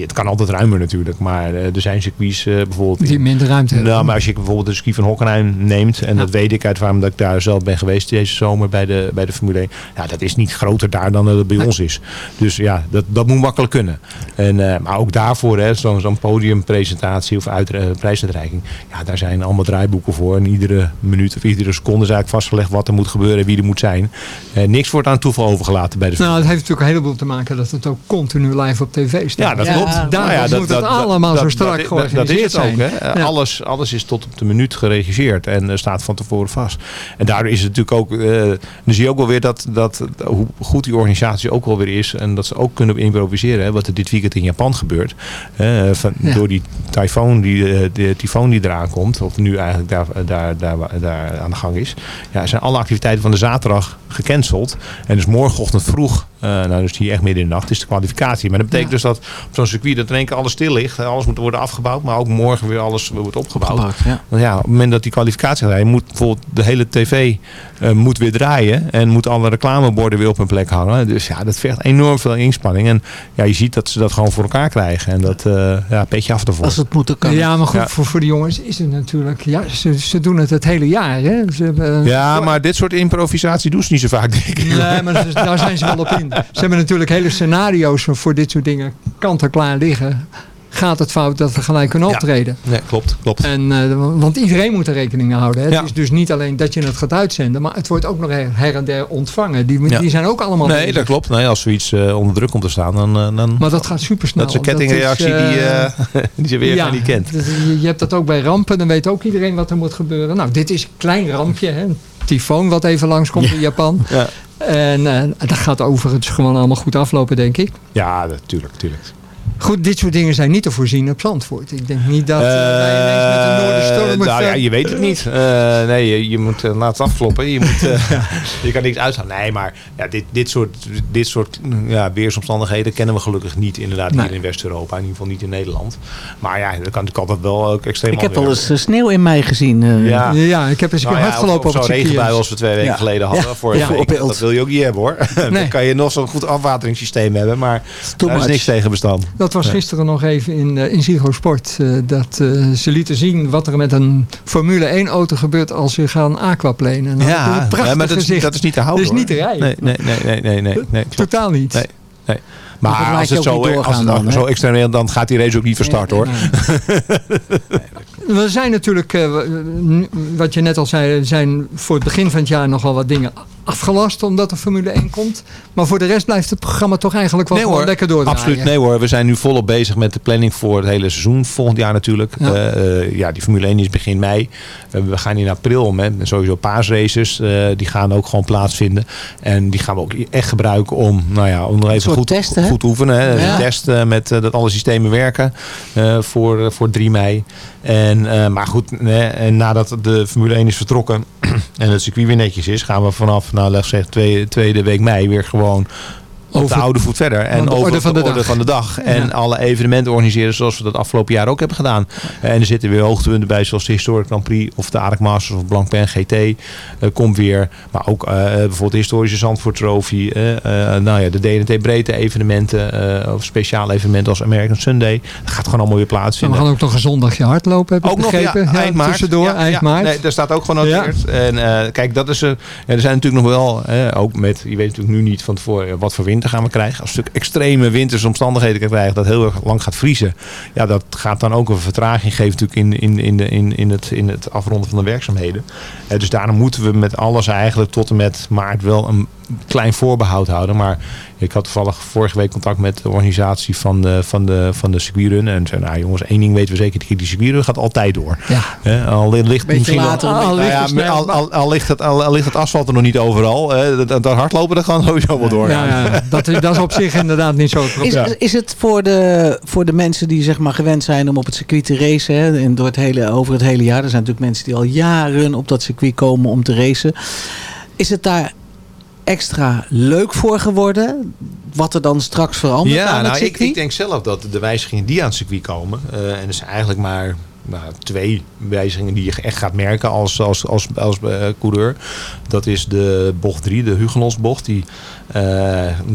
het kan altijd ruimer natuurlijk. Maar er zijn circuits bijvoorbeeld... Die minder ruimte hebben. Nou, maar als je bijvoorbeeld de ski van Hockenheim neemt... en dat weet ik uit waarom dat ik daar zelf ben geweest deze zomer bij de, bij de Formule 1. Ja, dat is niet groter daar dan dat het bij ons is. Dus ja, dat, dat moet makkelijk kunnen. En, eh, maar ook daarvoor, hè, zo'n podiumpresentatie of uit, eh, prijsuitreiking... ja, daar zijn allemaal draaiboeken voor. En iedere minuut of iedere seconde is eigenlijk vastgelegd wat er moet gebeuren... en wie er moet zijn. Eh, niks wordt aan toeval overgelaten bij de Nou, het heeft natuurlijk een heleboel te maken dat het ook continu live op tv staat. Ja, dat klopt. Daarom Nou ja, dat- moet het dat- allemaal dat- zo dat- strak dat- georganiseerd Dat is het zijn. ook. Hè? Ja. Alles, alles is tot op de minuut geregisseerd en eh, staat van tevoren vast. En daardoor is het natuurlijk ook... eh, dan zie je ook wel weer dat, dat, hoe goed die organisatie ook wel weer is. En dat ze ook kunnen improviseren. Hè, wat er dit weekend in Japan gebeurt. Eh, van, Ja. Door die tyfoon die, eh, de tyfoon die eraan komt. Of nu eigenlijk daar, daar, daar, daar aan de gang is. Ja, zijn alle activiteiten van de zaterdag gecanceld. En dus morgenochtend vroeg, eh, nou dus hier echt midden in de nacht, is de kwalificatie. Maar dat betekent dus dat op zo'n circuit dat in één keer alles stil ligt. Alles moet worden afgebouwd, maar ook morgen weer alles wordt opgebouwd. Opgebouwd, ja. Want ja, op het moment dat die kwalificatie rijdt, moet bijvoorbeeld de hele tv eh, moet weer draaien. En moet alle reclameborden weer op hun plek hangen. Dus ja, dat vergt enorm veel inspanning. En ja, je ziet dat ze dat gewoon voor elkaar krijgen. En dat, eh ja, petje af ervoor. Als het moet, dan kan. Ja, maar goed, Ja. Voor, voor de jongens is het natuurlijk... Ja, ze, ze doen het het hele jaar. Hè? Ze hebben, Ja, maar dit soort improvisatie doen ze niet zo vaak, denk ik. Nee, maar ze- daar zijn ze wel op in. Ze hebben natuurlijk hele scenario's voor dit soort dingen kant-en-klaar liggen. Gaat het fout dat we gelijk kunnen Ja. optreden? Nee, klopt, klopt. En, eh, want iedereen moet er rekening mee houden. Hè? Ja. Het is dus niet alleen dat je het gaat uitzenden, maar het wordt ook nog her, en der ontvangen. Die, Ja. die zijn ook allemaal Nee, bezig. dat klopt. Nee, als zoiets eh, onder druk komt te staan, dan... eh, dan Maar dat gaat supersnel. dat is een kettingreactie die, <laughs> die ze weer niet kent. dus je, je hebt dat ook bij rampen. Dan weet ook iedereen wat er moet gebeuren. Nou, dit is een klein rampje. Hè? Tyfoon wat even langskomt in Japan. Ja, En eh, dat gaat overigens gewoon allemaal goed aflopen, denk ik. ja natuurlijk, natuurlijk. Goed, dit soort dingen zijn niet te voorzien op Zandvoort. Ik denk niet dat eh, wij ineens met een nou ja, je weet het niet. Eh, nee, je, je moet uh, laten afkloppen. Je, moet, <laughs> je kan niks uithalen. Nee, maar ja, dit, dit soort, dit soort ja, weersomstandigheden kennen we gelukkig niet inderdaad Nee. hier in West-Europa. In ieder geval niet in Nederland. Maar ja, dat kan natuurlijk altijd wel ook extreem Ik heb wel eens sneeuw in mei gezien. Ja. Ja, ik heb eens een keer Nou ja, hard gelopen op het zo'n regenbui als we twee weken Ja. geleden hadden. Ja. Vorige Ja, week. voorbeeld. Dat wil je ook niet hebben hoor. Dan kan je nog zo'n goed afwateringssysteem hebben. Maar too daar is niks tegen bestand. Dat was gisteren nog even in, eh, in Ziggo Sport. eh, dat eh, ze lieten zien wat er met een Formule 1 auto gebeurt als ze gaan aquaplanen. Ja, ja, maar dat is, dat is niet te houden. Dat is niet te rijden. Nee, nee, nee, nee, nee, nee. Totaal niet. Nee. Maar als het, zo, als het dan, zo extreem is, dan gaat die race ook niet van start hoor. <laughs> We zijn natuurlijk, wat je net al zei, zijn voor het begin van het jaar nogal wat dingen afgelast omdat er Formule 1 komt. Maar voor de rest blijft het programma toch eigenlijk wel Nee hoor, lekker doordraaien. absoluut nee hoor. We zijn nu volop bezig met de planning voor het hele seizoen volgend jaar natuurlijk. Ja. Ja, ja die Formule 1 is begin mei. Eh, we gaan in april met sowieso paasraces. eh, die gaan ook gewoon plaatsvinden. En die gaan we ook echt gebruiken om, nou ja, om nog even goed, testen, goed te oefenen. Hè. Ja. Een test eh, met eh, dat alle systemen werken eh, voor, eh, voor 3 mei. En, eh, maar goed, hè, en nadat de Formule 1 is vertrokken <clears throat> en het circuit weer netjes is, gaan we vanaf, nou leg ik zeggen, tweede, tweede week mei weer gewoon Over- de oude voet verder. En de over orde van de orde dag. van de dag. En Ja. alle evenementen organiseren zoals we dat afgelopen jaar ook hebben gedaan. En er zitten weer hoogtepunten bij zoals de Historic Grand Prix of de Arak Masters of Blancpain GT. eh, komt weer. Maar ook eh, bijvoorbeeld de historische Zandvoort Trophy. eh, nou ja, de DNT breedte evenementen. of speciale evenementen als American Sunday. Dat gaat gewoon allemaal weer En we plaatsvinden. gaan ook nog een zondagje hardlopen, heb ik Ook nog, begrepen. ja, eind maart. Tussendoor, Ja, eind ja. maart. Nee, daar staat ook gewoon genoteerd. En kijk, dat is, ja, er zijn natuurlijk nog wel, ook met, je weet natuurlijk nu niet van tevoren wat voor gaan we krijgen. Als we natuurlijk extreme winterse omstandigheden krijgen, dat heel erg lang gaat vriezen. Ja, dat gaat dan ook een vertraging geven natuurlijk in, in, in, de, in, in, het, in het afronden van de werkzaamheden. Eh, dus daarom moeten we met alles eigenlijk tot en met maart wel een klein voorbehoud houden. Maar ik had toevallig vorige week contact met de organisatie van de, van de, van de circuitrun. En zei, nou jongens, één ding weten we zeker. Die circuitrun gaat altijd door. Ja. Hè, al ligt misschien later, al, ja, al, al, al ligt het, al, al ligt het asfalt er nog niet overal. Hè, dat, dat hardlopen dat kan <laughs> sowieso wel doorgaan. Ja, ja, dat, is- dat is op zich inderdaad niet zo. Is, is het voor de, voor de mensen die zeg maar gewend zijn om op het circuit te racen, hè, en door het hele, over het hele jaar, er zijn natuurlijk mensen die al jaren op dat circuit komen om te racen. Is het daar extra leuk voor geworden? Wat er dan straks verandert aan Ja, het nou, ik, circuit? ik denk zelf dat de wijzigingen die aan het circuit komen, eh, en er zijn eigenlijk maar nou, twee wijzigingen die je echt gaat merken als, als, als, als eh, coureur. Dat is de bocht 3, de Hugenlosbocht. Die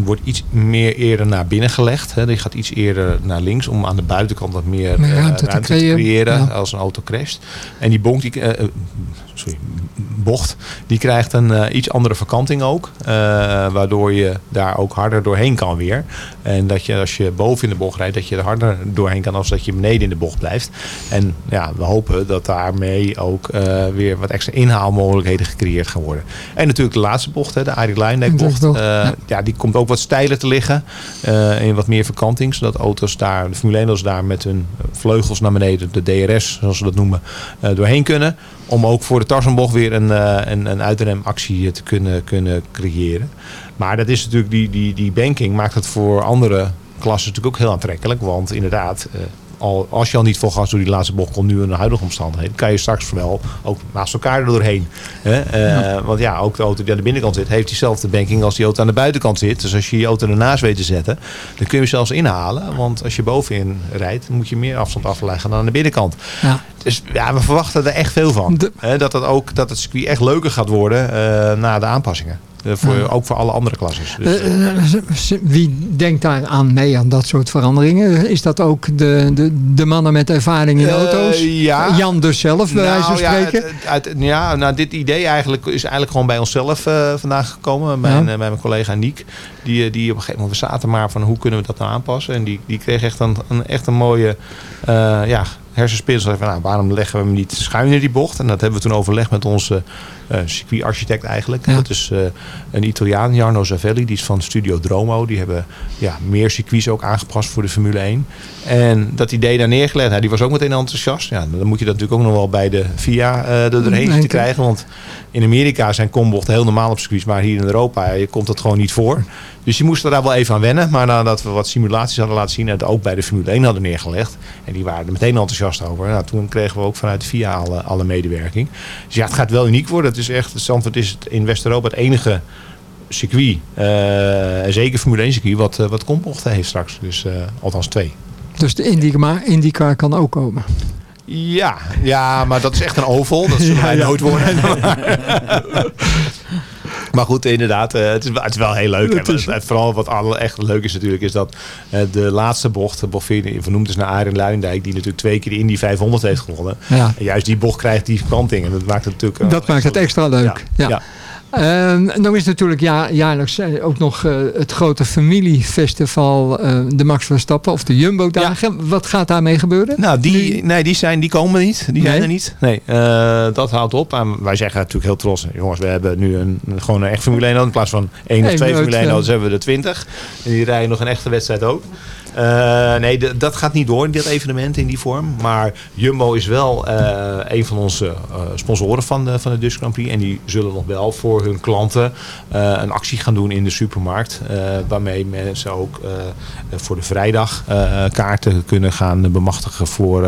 wordt iets meer eerder naar binnen gelegd. Hè. Die gaat iets eerder naar links om aan de buitenkant wat meer, Meer eh, ruimte te creëren, creëren ja. als een auto crasht. En die bonk, die, eh, eh, sorry, bocht, die krijgt een eh, iets andere verkanting ook. eh, waardoor je daar ook harder doorheen kan weer. En dat je als je boven in de bocht rijdt, dat je er harder doorheen kan als dat je beneden in de bocht blijft. En ja, we hopen dat daarmee ook eh, weer wat extra inhaalmogelijkheden gecreëerd gaan worden. En natuurlijk de laatste bocht, hè, de Arie Luijendijk bocht. Eh, ja. die komt ook wat steiler te liggen. eh in wat meer verkanting. Zodat auto's daar, de Formule 1 auto's daar met hun vleugels naar beneden, de DRS zoals ze dat noemen, eh, doorheen kunnen. Om ook voor de Tarzanbocht weer een, een, een uitremactie te kunnen, kunnen creëren. Maar dat is natuurlijk, die, die, die banking maakt het voor andere klassen natuurlijk ook heel aantrekkelijk. Want inderdaad, al, als je al niet vol gas door die laatste bocht komt, nu in de huidige omstandigheden, kan je straks wel ook naast elkaar er doorheen. Hè? Eh, Want ja, ook de auto die aan de binnenkant zit, heeft diezelfde banking als die auto aan de buitenkant zit. Dus als je je auto ernaast weet te zetten, dan kun je hem zelfs inhalen. Want als je bovenin rijdt, moet je meer afstand afleggen dan aan de binnenkant. Ja. Dus ja, we verwachten er echt veel van. Hè, dat, het ook, dat het circuit echt leuker gaat worden eh, na de aanpassingen. Eh, voor, Ja. Ook voor alle andere klassen. Dus, Eh, eh, wie denkt daar aan mee aan dat soort veranderingen? Is dat ook de, de, de mannen met ervaring in auto's? ja. Jan dus zelf, bij wijze van ja, spreken? het- uit- ja, nou, dit idee eigenlijk is eigenlijk gewoon bij onszelf vandaan gekomen. Mijn, Ja. bij mijn collega Niek. Die, die op een gegeven moment, we zaten maar van hoe kunnen we dat nou aanpassen. En die, die kreeg echt een, een, echt een mooie ja, hersenspinsel. Van, nou, waarom leggen we hem niet schuin in die bocht? En dat hebben we toen overlegd met onze circuitarchitect eigenlijk. Ja. Dat is eh, een Italiaan, Jarno Zavelli. Die is van Studio Dromo. Die hebben ja, meer circuits ook aangepast voor de Formule 1. En dat idee daar neergelegd, nou, die was ook meteen enthousiast. Ja, dan moet je dat natuurlijk ook nog wel bij de FIA eh er doorheen te krijgen. Want in Amerika zijn kombochten heel normaal op circuits. Maar hier in Europa je komt dat gewoon niet voor. Dus je moest er daar wel even aan wennen. Maar nadat we wat simulaties hadden laten zien. En het ook bij de Formule 1 hadden neergelegd. En die waren er meteen enthousiast over. Nou, toen kregen we ook vanuit de FIA alle, alle medewerking. Dus ja, het gaat wel uniek worden. Is echt, Zandvoort is het in West-Europa het enige circuit. eh, zeker Formule 1 circuit. Wat, eh, wat kombochten heeft straks. Dus eh, althans twee. Dus de Indica, Indica kan ook komen. Ja, ja, maar dat is echt een oval. Dat zullen <laughs> Ja, wij nooit worden. <laughs> <laughs> maar goed, inderdaad, eh, het, is, wel- het is wel heel leuk. Het En is- wat- en vooral wat alle echt leuk is natuurlijk, is dat eh, de laatste bocht, de bocht die vernoemd is naar Arjen Luijendijk, die natuurlijk twee keer de Indy 500 heeft gewonnen. Ja. En juist die bocht krijgt die kanting. En dat maakt het natuurlijk... eh, Dat maakt het extra leuk. Ja. Ja. Ehm, nou is natuurlijk ja, jaarlijks eh, ook nog eh, het grote familiefestival, eh, de Max Verstappen of de Jumbo-dagen. Wat gaat daarmee gebeuren? Nou, die, nee, die, zijn, die komen niet. Die zijn er niet. Nee, dat houdt op. En wij zeggen natuurlijk heel trots. Jongens, we hebben nu een, gewoon een echt Formule 1 auto. In plaats van één of twee Formule 1 ja. auto's hebben we er 20. En die rijden nog een echte wedstrijd ook. Eh, nee, de- dat gaat niet door, dit evenement in die vorm. Maar Jumbo is wel eh, een van onze eh, sponsoren van de, van de Dutch Grand Prix. En die zullen nog wel voor hun klanten een actie gaan doen in de supermarkt. waarmee mensen ook voor de vrijdag kaarten kunnen gaan bemachtigen voor,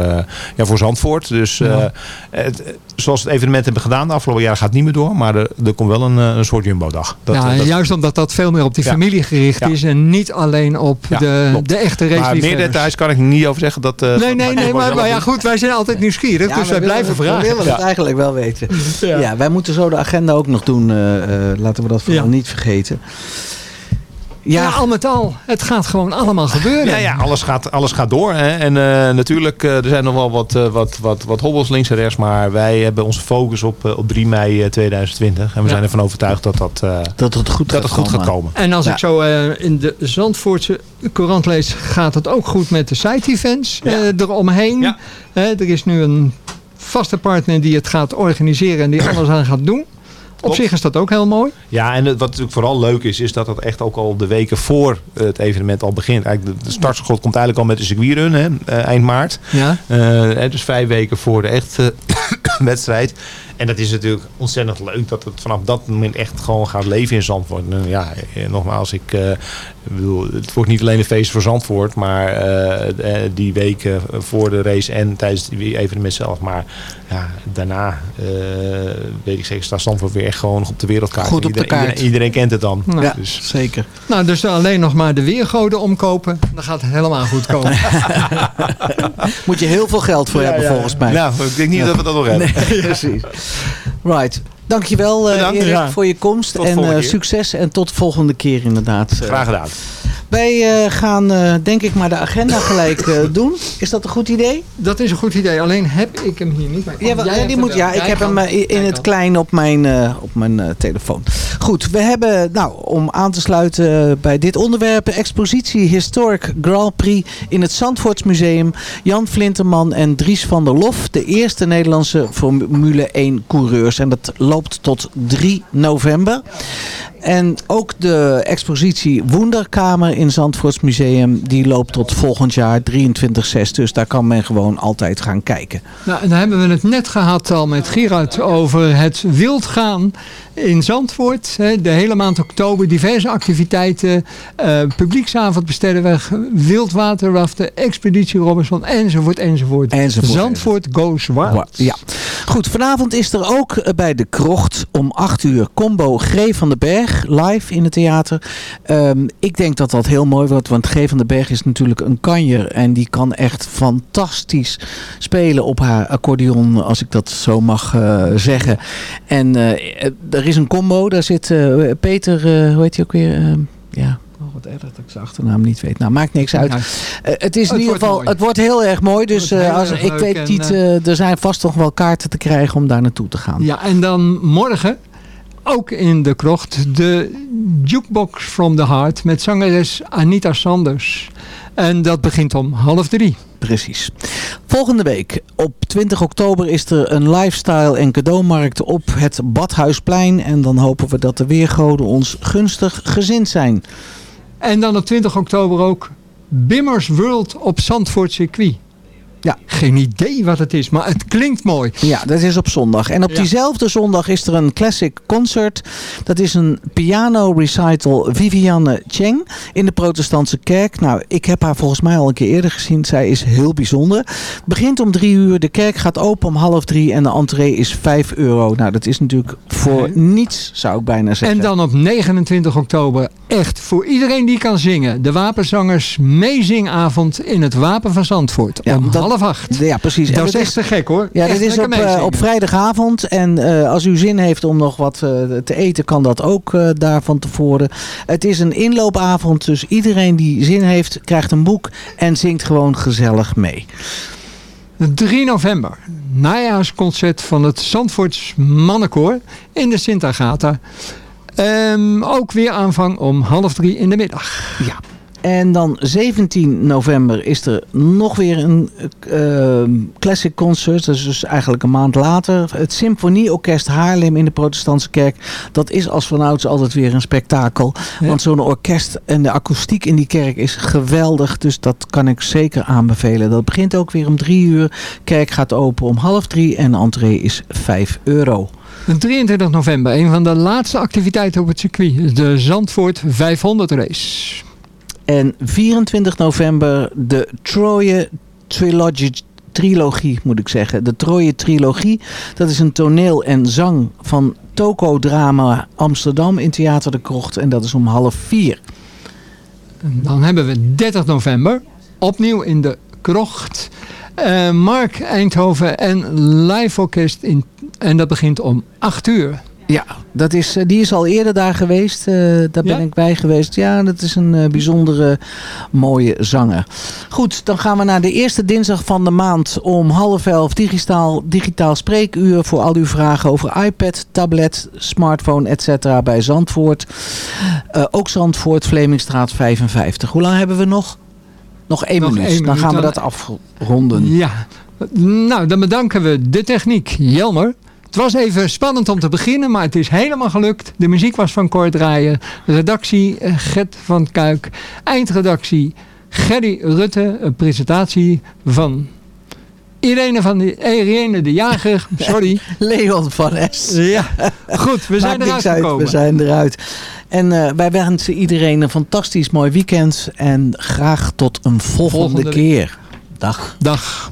ja, voor Zandvoort. Dus Ja. het, zoals we het evenement hebben gedaan de afgelopen jaren gaat het niet meer door. Maar er, er komt wel een, een soort jumbo-dag. Ja, dat- juist omdat dat veel meer op die Ja. familie gericht Ja. is en niet alleen op Ja, de, klopt. Maar meer details kan ik niet over zeggen. Dat, eh, Nee, nee, nee, maar, ja goed, wij zijn altijd nieuwsgierig, Ja, dus we wij blijven We vragen. willen het eigenlijk wel weten. Ja. Ja. wij moeten zo de agenda ook nog doen. eh, eh, laten we dat vooral Ja. niet vergeten. Ja, Ja, al met al, het gaat gewoon allemaal gebeuren. Ja, ja alles, gaat, alles gaat door. Hè. En eh, natuurlijk, eh, er zijn nog wel wat, eh, wat, wat, wat hobbels links en rechts. Maar wij hebben onze focus op, op 3 mei eh, 2020. En we Ja. zijn ervan overtuigd dat dat, eh, dat het goed, dat het goed gaat komen. En als Ja. ik zo eh, in de Zandvoortse courant lees, gaat het ook goed met de eh, eromheen. Ja. Er is nu een vaste partner die het gaat organiseren en die <clears throat> alles aan gaat doen. Op zich is dat ook heel mooi. Ja, en wat natuurlijk vooral leuk is, is dat het echt ook al de weken voor het evenement al begint. Eigenlijk de, startschot komt eigenlijk al met de circuitrun, hè, eh, eind maart. Ja. Eh, dus vijf weken voor de echte <coughs> wedstrijd. En dat is natuurlijk ontzettend leuk dat het vanaf dat moment echt gewoon gaat leven in Zandvoort. En ja, eh, nogmaals, ik bedoel, het wordt niet alleen een feest voor Zandvoort, maar eh, eh, die weken voor de race en tijdens het evenement zelf. Maar ja, daarna eh, weet ik zeker, staat Zandvoort weer echt gewoon op de wereldkaart. Goed op de Iedereen- kaart. Iedereen, iedereen kent het dan. Nou, ja, Dus, zeker. Nou, dus alleen nog maar de weergoden omkopen. Dan gaat het helemaal goed komen. <laughs> Moet je heel veel geld voor hebben volgens mij. nou, ik denk niet dat we dat nog hebben. Nee, <laughs> precies. Right. Dankjewel uh, Bedankt. Erik Ja. voor je komst. Tot en eh, succes en tot de volgende keer inderdaad. Eh, Graag gedaan. Wij eh, gaan eh, denk ik maar de agenda gelijk eh, <laughs> doen. Is dat een goed idee? Dat is een goed idee. Alleen heb ik hem hier niet. Maar Ja, wel, die moet, wel. ja ik heb hem eh, in, het klein op mijn, eh, op mijn eh, telefoon. Goed, we hebben, nou, om aan te sluiten eh, bij dit onderwerp... expositie Historic Grand Prix in het Zandvoortsmuseum. Jan Flinterman en Dries van der Lof. De eerste Nederlandse Formule 1 coureurs. En dat loopt tot 3 november. En ook de expositie Wonderkamer in Zandvoorts Museum... die loopt tot volgend jaar 23-6. Dus daar kan men gewoon altijd gaan kijken. Nou, en dan hebben we het net gehad al met Gerard over het wildgaan in Zandvoort. De hele maand oktober, diverse activiteiten. eh, publieksavond besteden weg, wildwaterraften, expeditie Robinson, enzovoort, enzovoort. Enzovoort, Zandvoort goes wild. Ja. Goed, vanavond is er ook eh, bij de Krocht om 8 uur combo G van den Berg live in het theater. Ehm, ik denk dat dat heel mooi wordt, want G van den Berg is natuurlijk een kanjer. En die kan echt fantastisch spelen op haar accordeon, als ik dat zo mag eh, zeggen. En eh, er is een combo, daar zit eh, Peter, hoe heet hij ook weer? Ehm, ja. Oh, wat erg dat ik zijn achternaam niet weet. Nou, maakt niks uit. Ja. Eh, het is in Het ieder wordt geval, mooi. het wordt heel erg mooi. Dus eh, als, ik weet en, niet, eh, er zijn vast toch wel kaarten te krijgen om daar naartoe te gaan. Ja, en dan morgen, ook in de krocht, de Jukebox from the Heart met zangeres Anita Sanders. En dat begint om half drie. Precies. Volgende week, op 20 oktober, is er een lifestyle- en cadeaumarkt op het Badhuisplein. En dan hopen we dat de weergoden ons gunstig gezind zijn. En dan op 20 oktober ook Bimmers World op Zandvoort circuit. Ja. Geen idee wat het is, maar het klinkt mooi. Ja, dat is op zondag. En op Ja. diezelfde zondag is er een classic concert. Dat is een piano recital Vivianne Cheng in de protestantse kerk. Nou, ik heb haar volgens mij al een keer eerder gezien. Zij is heel bijzonder. Het begint om drie uur. De kerk gaat open om half drie. En de entree is vijf euro. Nou, dat is natuurlijk voor niets, zou ik bijna zeggen. En dan op 29 oktober echt voor iedereen die kan zingen. De Wapenzangers meezingavond in het Wapen van Zandvoort. Ja, om dat- half acht. Ja, precies. En Dat is dat echt te gek hoor. Ja, Echt dit is op, eh, op vrijdagavond. En eh, als u zin heeft om nog wat eh, te eten, kan dat ook daar van tevoren. Het is een inloopavond, dus iedereen die zin heeft, krijgt een boek en zingt gewoon gezellig mee. 3 november. Najaarsconcert van het Zandvoorts Mannenkoor in de Sint Agatha. Ehm, ook weer aanvang om half drie in de middag. Ja. En dan 17 november is er nog weer een eh, classic concert. Dat is dus eigenlijk een maand later. Het Symfonieorkest Haarlem in de protestantse kerk. Dat is als vanouds altijd weer een spektakel. Ja. Want zo'n orkest en de akoestiek in die kerk is geweldig. Dus dat kan ik zeker aanbevelen. Dat begint ook weer om drie uur. Kerk gaat open om half drie en de entree is 5 euro. 23 november, een van de laatste activiteiten op het circuit. De Zandvoort 500 race. En 24 november de Troje Trilogy, trilogie, moet ik zeggen. De Troje Trilogie. Dat is een toneel en zang van Toko Drama Amsterdam in Theater de Krocht. En dat is om half vier. Dan hebben we 30 november, opnieuw in de Krocht. Eh, Mark Eindhoven en live orkest in, en dat begint om 8 uur. Ja, dat is, eh, die is al eerder daar geweest. Eh, daar ben Ja? ik bij geweest. Ja, dat is een eh, bijzondere mooie zanger. Goed, dan gaan we naar de eerste dinsdag van de maand om half elf digitaal, digitaal spreekuur voor al uw vragen over iPad, tablet, smartphone, etc. bij Zandvoort. Ook Zandvoort, Vlemingstraat 55. Hoe lang hebben we nog? Nog één Nog minuut. één dan minuut, gaan we dat afronden. Ja, nou dan bedanken we de techniek. Jelmer. Het was even spannend om te beginnen, maar het is helemaal gelukt. De muziek was van Cor Draaien. Redactie eh, Gert van Kuik. Eindredactie Gerry Rutte. Een presentatie van Irene, van de, Irene de Jager. <laughs> Sorry. Leon van Es. Ja, goed. We <laughs> zijn eruit niks uit, gekomen. We zijn eruit. En eh, wij wensen iedereen een fantastisch mooi weekend. En graag tot een volgende, Volgende keer. Dag. Dag.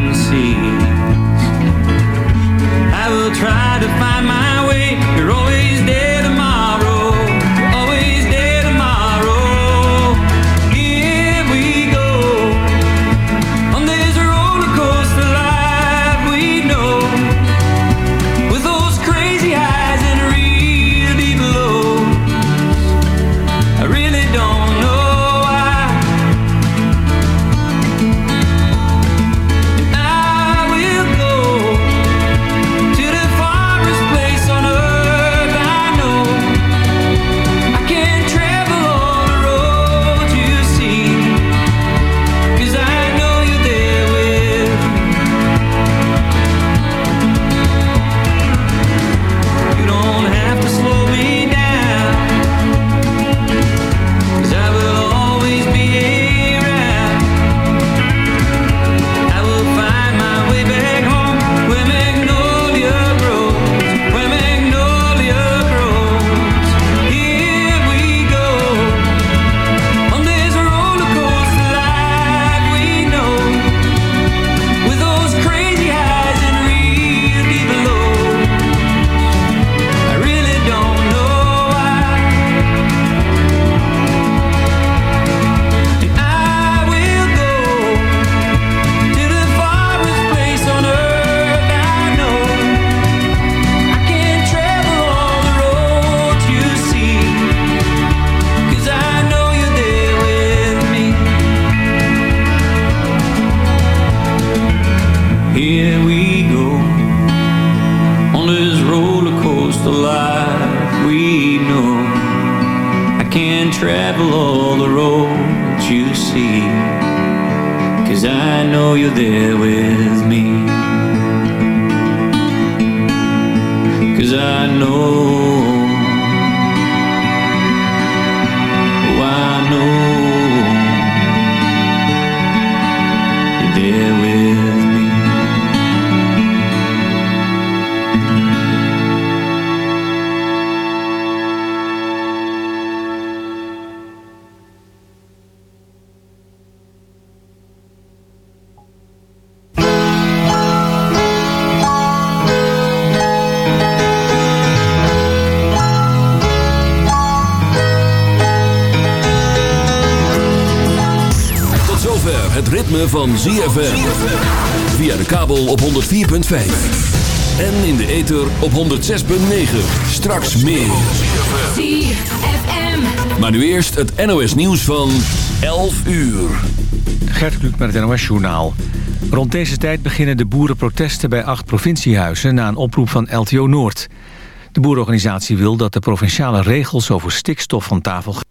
try to find my van ZFM. Via de kabel op 104.5. En in de ether op 106.9. Straks meer. Maar nu eerst het NOS nieuws van 11 uur. Gert Kluk met het NOS Journaal. Rond deze tijd beginnen de boerenprotesten bij acht provinciehuizen... na een oproep van LTO Noord. De boerenorganisatie wil dat de provinciale regels over stikstof van tafel gaan.